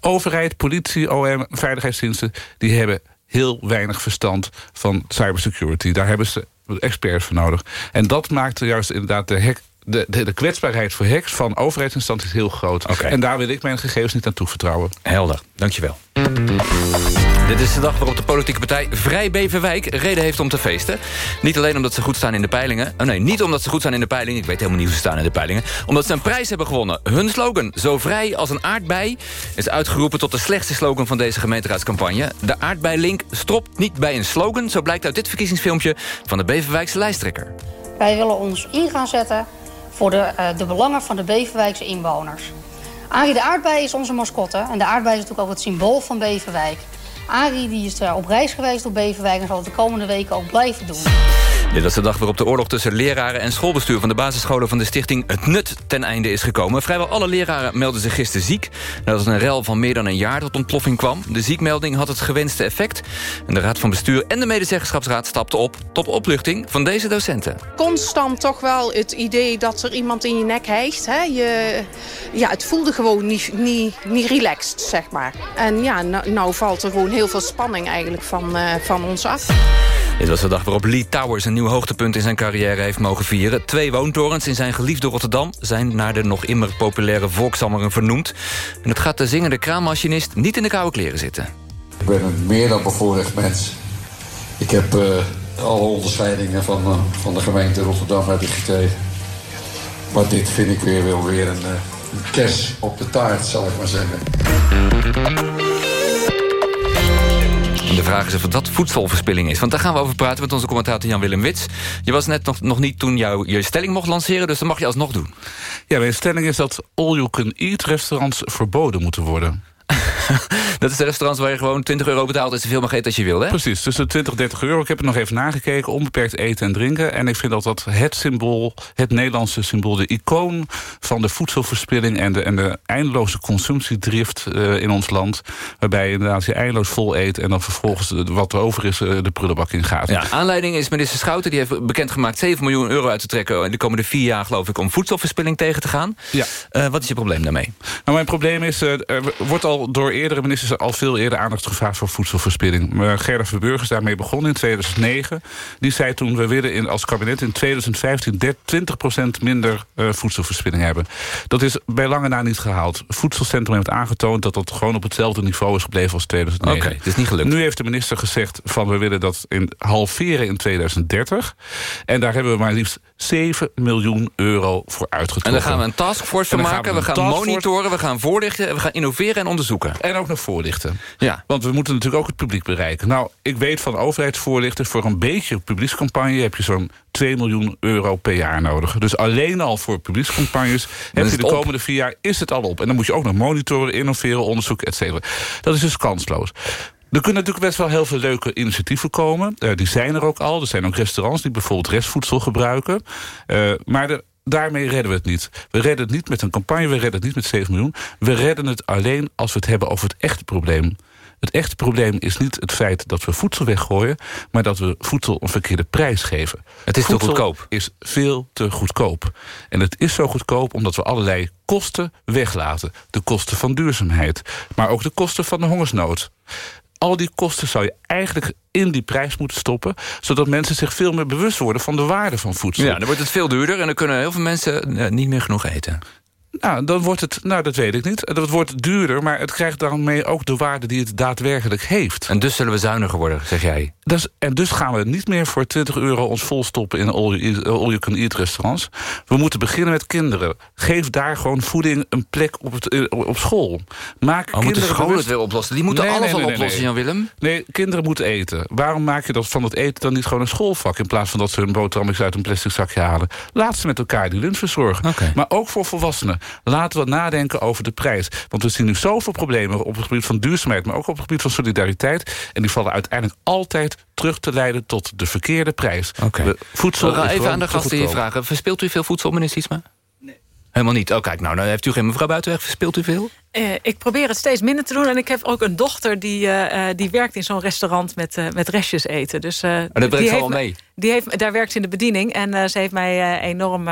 Overheid, politie, OM, veiligheidsdiensten... die hebben heel weinig verstand van cybersecurity. Daar hebben ze experts voor nodig. En dat maakt juist inderdaad de hack... De, de, de kwetsbaarheid voor hacks van overheidsinstanties heel groot. En daar wil ik mijn gegevens niet aan toevertrouwen. Helder, dankjewel. Dit is de dag waarop de politieke partij Vrij Beverwijk reden heeft om te feesten. Niet alleen omdat ze goed staan in de peilingen. Oh nee, niet omdat ze goed staan in de peilingen. Ik weet helemaal niet hoe ze staan in de peilingen. Omdat ze een prijs hebben gewonnen. Hun slogan, zo vrij als een aardbei... is uitgeroepen tot de slechtste slogan van deze gemeenteraadscampagne. De aardbeilink stropt niet bij een slogan. Zo blijkt uit dit verkiezingsfilmpje van de Beverwijkse lijsttrekker. Wij willen ons in gaan zetten voor de, eh, de belangen van de Beverwijkse inwoners. Arie de aardbei is onze mascotte en de aardbei is natuurlijk ook het symbool van Beverwijk. Arie die is eh, op reis geweest door Beverwijk en zal het de komende weken ook blijven doen. Dit was de dag waarop de oorlog tussen leraren en schoolbestuur... van de basisscholen van de stichting Het Nut ten einde is gekomen. Vrijwel alle leraren meldden zich gisteren ziek. Dat is een rel van meer dan een jaar tot ontploffing kwam. De ziekmelding had het gewenste effect. En de Raad van Bestuur en de medezeggenschapsraad stapten op... tot opluchting van deze docenten. constant toch wel het idee dat er iemand in je nek hijgt. Hè? Je, ja, het voelde gewoon niet, niet, niet relaxed, zeg maar. En ja, nou, nou valt er gewoon heel veel spanning eigenlijk van, eh, van ons af. Dit was de dag waarop Lee Towers een nieuw hoogtepunt in zijn carrière heeft mogen vieren. Twee woontorens in zijn geliefde Rotterdam zijn naar de nog immer populaire volkszanger vernoemd. En het gaat de zingende kraanmachinist niet in de koude kleren zitten. Ik ben een meer dan bevoorrecht mens. Ik heb eh, alle onderscheidingen van, eh, van de gemeente Rotterdam heb gekregen. Maar dit vind ik weer wel weer een, eh, een kers op de taart, zal ik maar zeggen. En de vraag is of dat voedselverspilling is. Want daar gaan we over praten met onze commentator Jan-Willem Wits. Je was net nog, niet toen jouw je stelling mocht lanceren... dus dat mag je alsnog doen. Ja, mijn stelling is dat all-you-can-eat restaurants verboden moeten worden. <laughs> Dat is de restaurants waar je gewoon 20 euro betaalt... en zoveel mag eten als je wil, hè? Precies, tussen 20 en 30 euro. Ik heb het nog even nagekeken, onbeperkt eten en drinken. En ik vind dat dat het symbool, het Nederlandse symbool... de icoon van de voedselverspilling en de, en de eindeloze consumptiedrift eh, in ons land. Waarbij je inderdaad je eindeloos vol eet... en dan vervolgens wat er over is eh, de prullenbak in gaat. Ja, aanleiding is minister Schouten. Die heeft bekendgemaakt 7 miljoen euro uit te trekken... in de komende vier jaar, geloof ik, om voedselverspilling tegen te gaan. Ja. Eh, wat is je probleem daarmee? Nou, mijn probleem is, er wordt al door eerdere ministers al veel eerder aandacht gevraagd voor voedselverspilling. Maar Gerda Verburg is daarmee begonnen in 2009. Die zei toen, we willen in, als kabinet in 2015 20% minder eh, voedselverspilling hebben. Dat is bij lange na niet gehaald. Voedselcentrum heeft aangetoond dat dat gewoon op hetzelfde niveau is gebleven als 2009. Oké, het is niet gelukt. Nu heeft de minister gezegd van we willen dat in halveren in 2030. En daar hebben we maar liefst 7 miljoen euro voor En uitgetrokken. daar gaan we een taskforce van En maken. we gaan monitoren, we gaan voorlichten... we gaan innoveren en onderzoeken. En ook nog voorlichten. Ja. Want we moeten natuurlijk ook het publiek bereiken. Nou, ik weet van overheidsvoorlichters... voor een beetje publiekscampagne heb je zo'n 2 miljoen euro per jaar nodig. Dus alleen al voor publiekscampagnes... <laughs> heb je de op. komende vier jaar is het al op. En dan moet je ook nog monitoren, innoveren, onderzoeken, et cetera. Dat is dus kansloos. Er kunnen natuurlijk best wel heel veel leuke initiatieven komen. Eh, die zijn er ook al. Er zijn ook restaurants die bijvoorbeeld restvoedsel gebruiken. Eh, maar de, daarmee redden we het niet. We redden het niet met een campagne, we redden het niet met 7 miljoen. We redden het alleen als we het hebben over het echte probleem. Het echte probleem is niet het feit dat we voedsel weggooien... maar dat we voedsel een verkeerde prijs geven. Het is te goedkoop. is veel te goedkoop. En het is zo goedkoop omdat we allerlei kosten weglaten. De kosten van duurzaamheid, maar ook de kosten van de hongersnood. Al die kosten zou je eigenlijk in die prijs moeten stoppen... zodat mensen zich veel meer bewust worden van de waarde van voedsel. Ja, dan wordt het veel duurder en dan kunnen heel veel mensen eh, niet meer genoeg eten. Nou, dan wordt het, nou, dat weet ik niet. Dat wordt duurder, maar het krijgt daarmee ook de waarde die het daadwerkelijk heeft. En dus zullen we zuiniger worden, zeg jij. Dus, en dus gaan we niet meer voor 20 euro ons volstoppen in all-you-can-eat restaurants. We moeten beginnen met kinderen. Geef daar gewoon voeding een plek op, het, eh, op school. Maak Oh, kinderen scholen bewust- het weer oplossen? Die moeten alles al oplossen, Jan-Willem? Nee, kinderen moeten eten. Waarom maak je dat van het eten dan niet gewoon een schoolvak... in plaats van dat ze hun boterhammetjes uit een plastic zakje halen? Laat ze met elkaar die lunch verzorgen. Maar ook voor volwassenen. Laten we nadenken over de prijs. Want we zien nu zoveel problemen op het gebied van duurzaamheid... maar ook op het gebied van solidariteit. En die vallen uiteindelijk altijd terug te leiden tot de verkeerde prijs. Oké. Voedsel even aan de te gasten hier vragen. Verspilt u veel voedsel, meneer? Nee. Helemaal niet. Oh, kijk, nou, dan heeft u geen mevrouw Buitenweg. Verspilt u veel? Eh, ik probeer het steeds minder te doen. En ik heb ook een dochter die, eh, eh, die werkt in zo'n restaurant met, eh, met restjes eten. Dus, eh, Maar dat brengt die ze me- mee. Die heeft, daar werkt ze in de bediening. En eh, ze heeft mij eh, enorm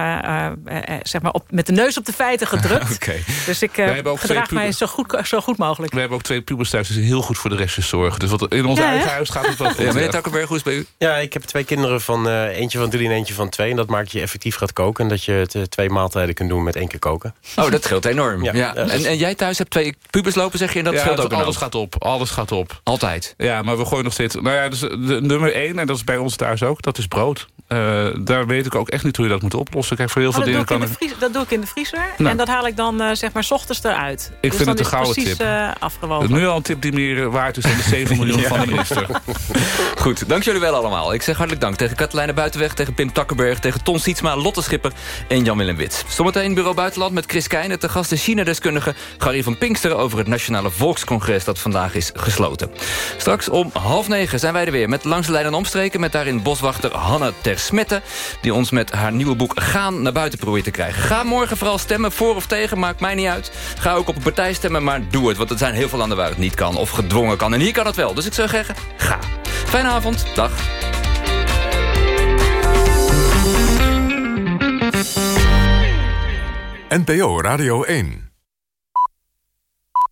zeg maar op, met de neus op de feiten gedrukt. <laughs> Oké. Dus ik Wij eh, hebben ook gedraag twee mij zo goed, zo goed mogelijk. We hebben ook twee pubers thuis die heel goed voor de restjes zorgen. Dus wat in ons Ja, eigen huis gaat het wel <laughs> goed. Ja, meneer. Takkenberg, hoe is het bij u? Ja, ik heb twee kinderen van eh, eentje van drie en eentje van twee. En dat maakt dat je effectief gaat koken. En dat je het twee maaltijden kunt doen met één keer koken. Oh, dat scheelt enorm. Ja. Ja. En, en jij thuis hebt twee pubers lopen, zeg je, en dat ja, scheelt ook alles gaat op. Alles gaat op. Altijd. Ja, maar we gooien nog steeds... Nou ja, dus de, nummer één, en dat is bij ons thuis ook, dat is brood. Eh, daar weet ik ook echt niet hoe je dat moet oplossen. Kijk, voor heel Oh, veel dat, doe dingen ik in kan de ik... vriezer, dat doe ik in de vriezer. Nou. En dat haal ik dan eh, zeg maar 's ochtends eruit. Ik dus vind het een gouden precies, tip. eh, afgewogen. Nu al een tip die meer waard is dan de 7 miljoen <laughs> Ja. van de minister. <laughs> Goed, dank jullie wel allemaal. Ik zeg hartelijk dank tegen Katelijne Buitenweg, tegen Pim Takkenberg... tegen Ton Sietsma, Lotte Schipper en Jan-Willem Wits. Zometeen Bureau Buitenland met Chris Keijnen... te gast de China-deskundige Van Pinksteren... over het Nationale Volkscongres dat vandaag is gesloten. Straks om half negen zijn wij er weer met Langs de Lijn en Omstreken... met daarin boswachter Hanne Tersmette... die ons met haar nieuwe boek Gaan naar buiten probeert te krijgen. Ga morgen vooral stemmen, voor of tegen, maakt mij niet uit. Ga ook op een partij stemmen, maar doe het. Want er zijn heel veel landen waar het niet kan of gedwongen kan. En hier kan het wel. Dus ik zou zeggen, ga. Fijne avond. Dag. NPO Radio 1.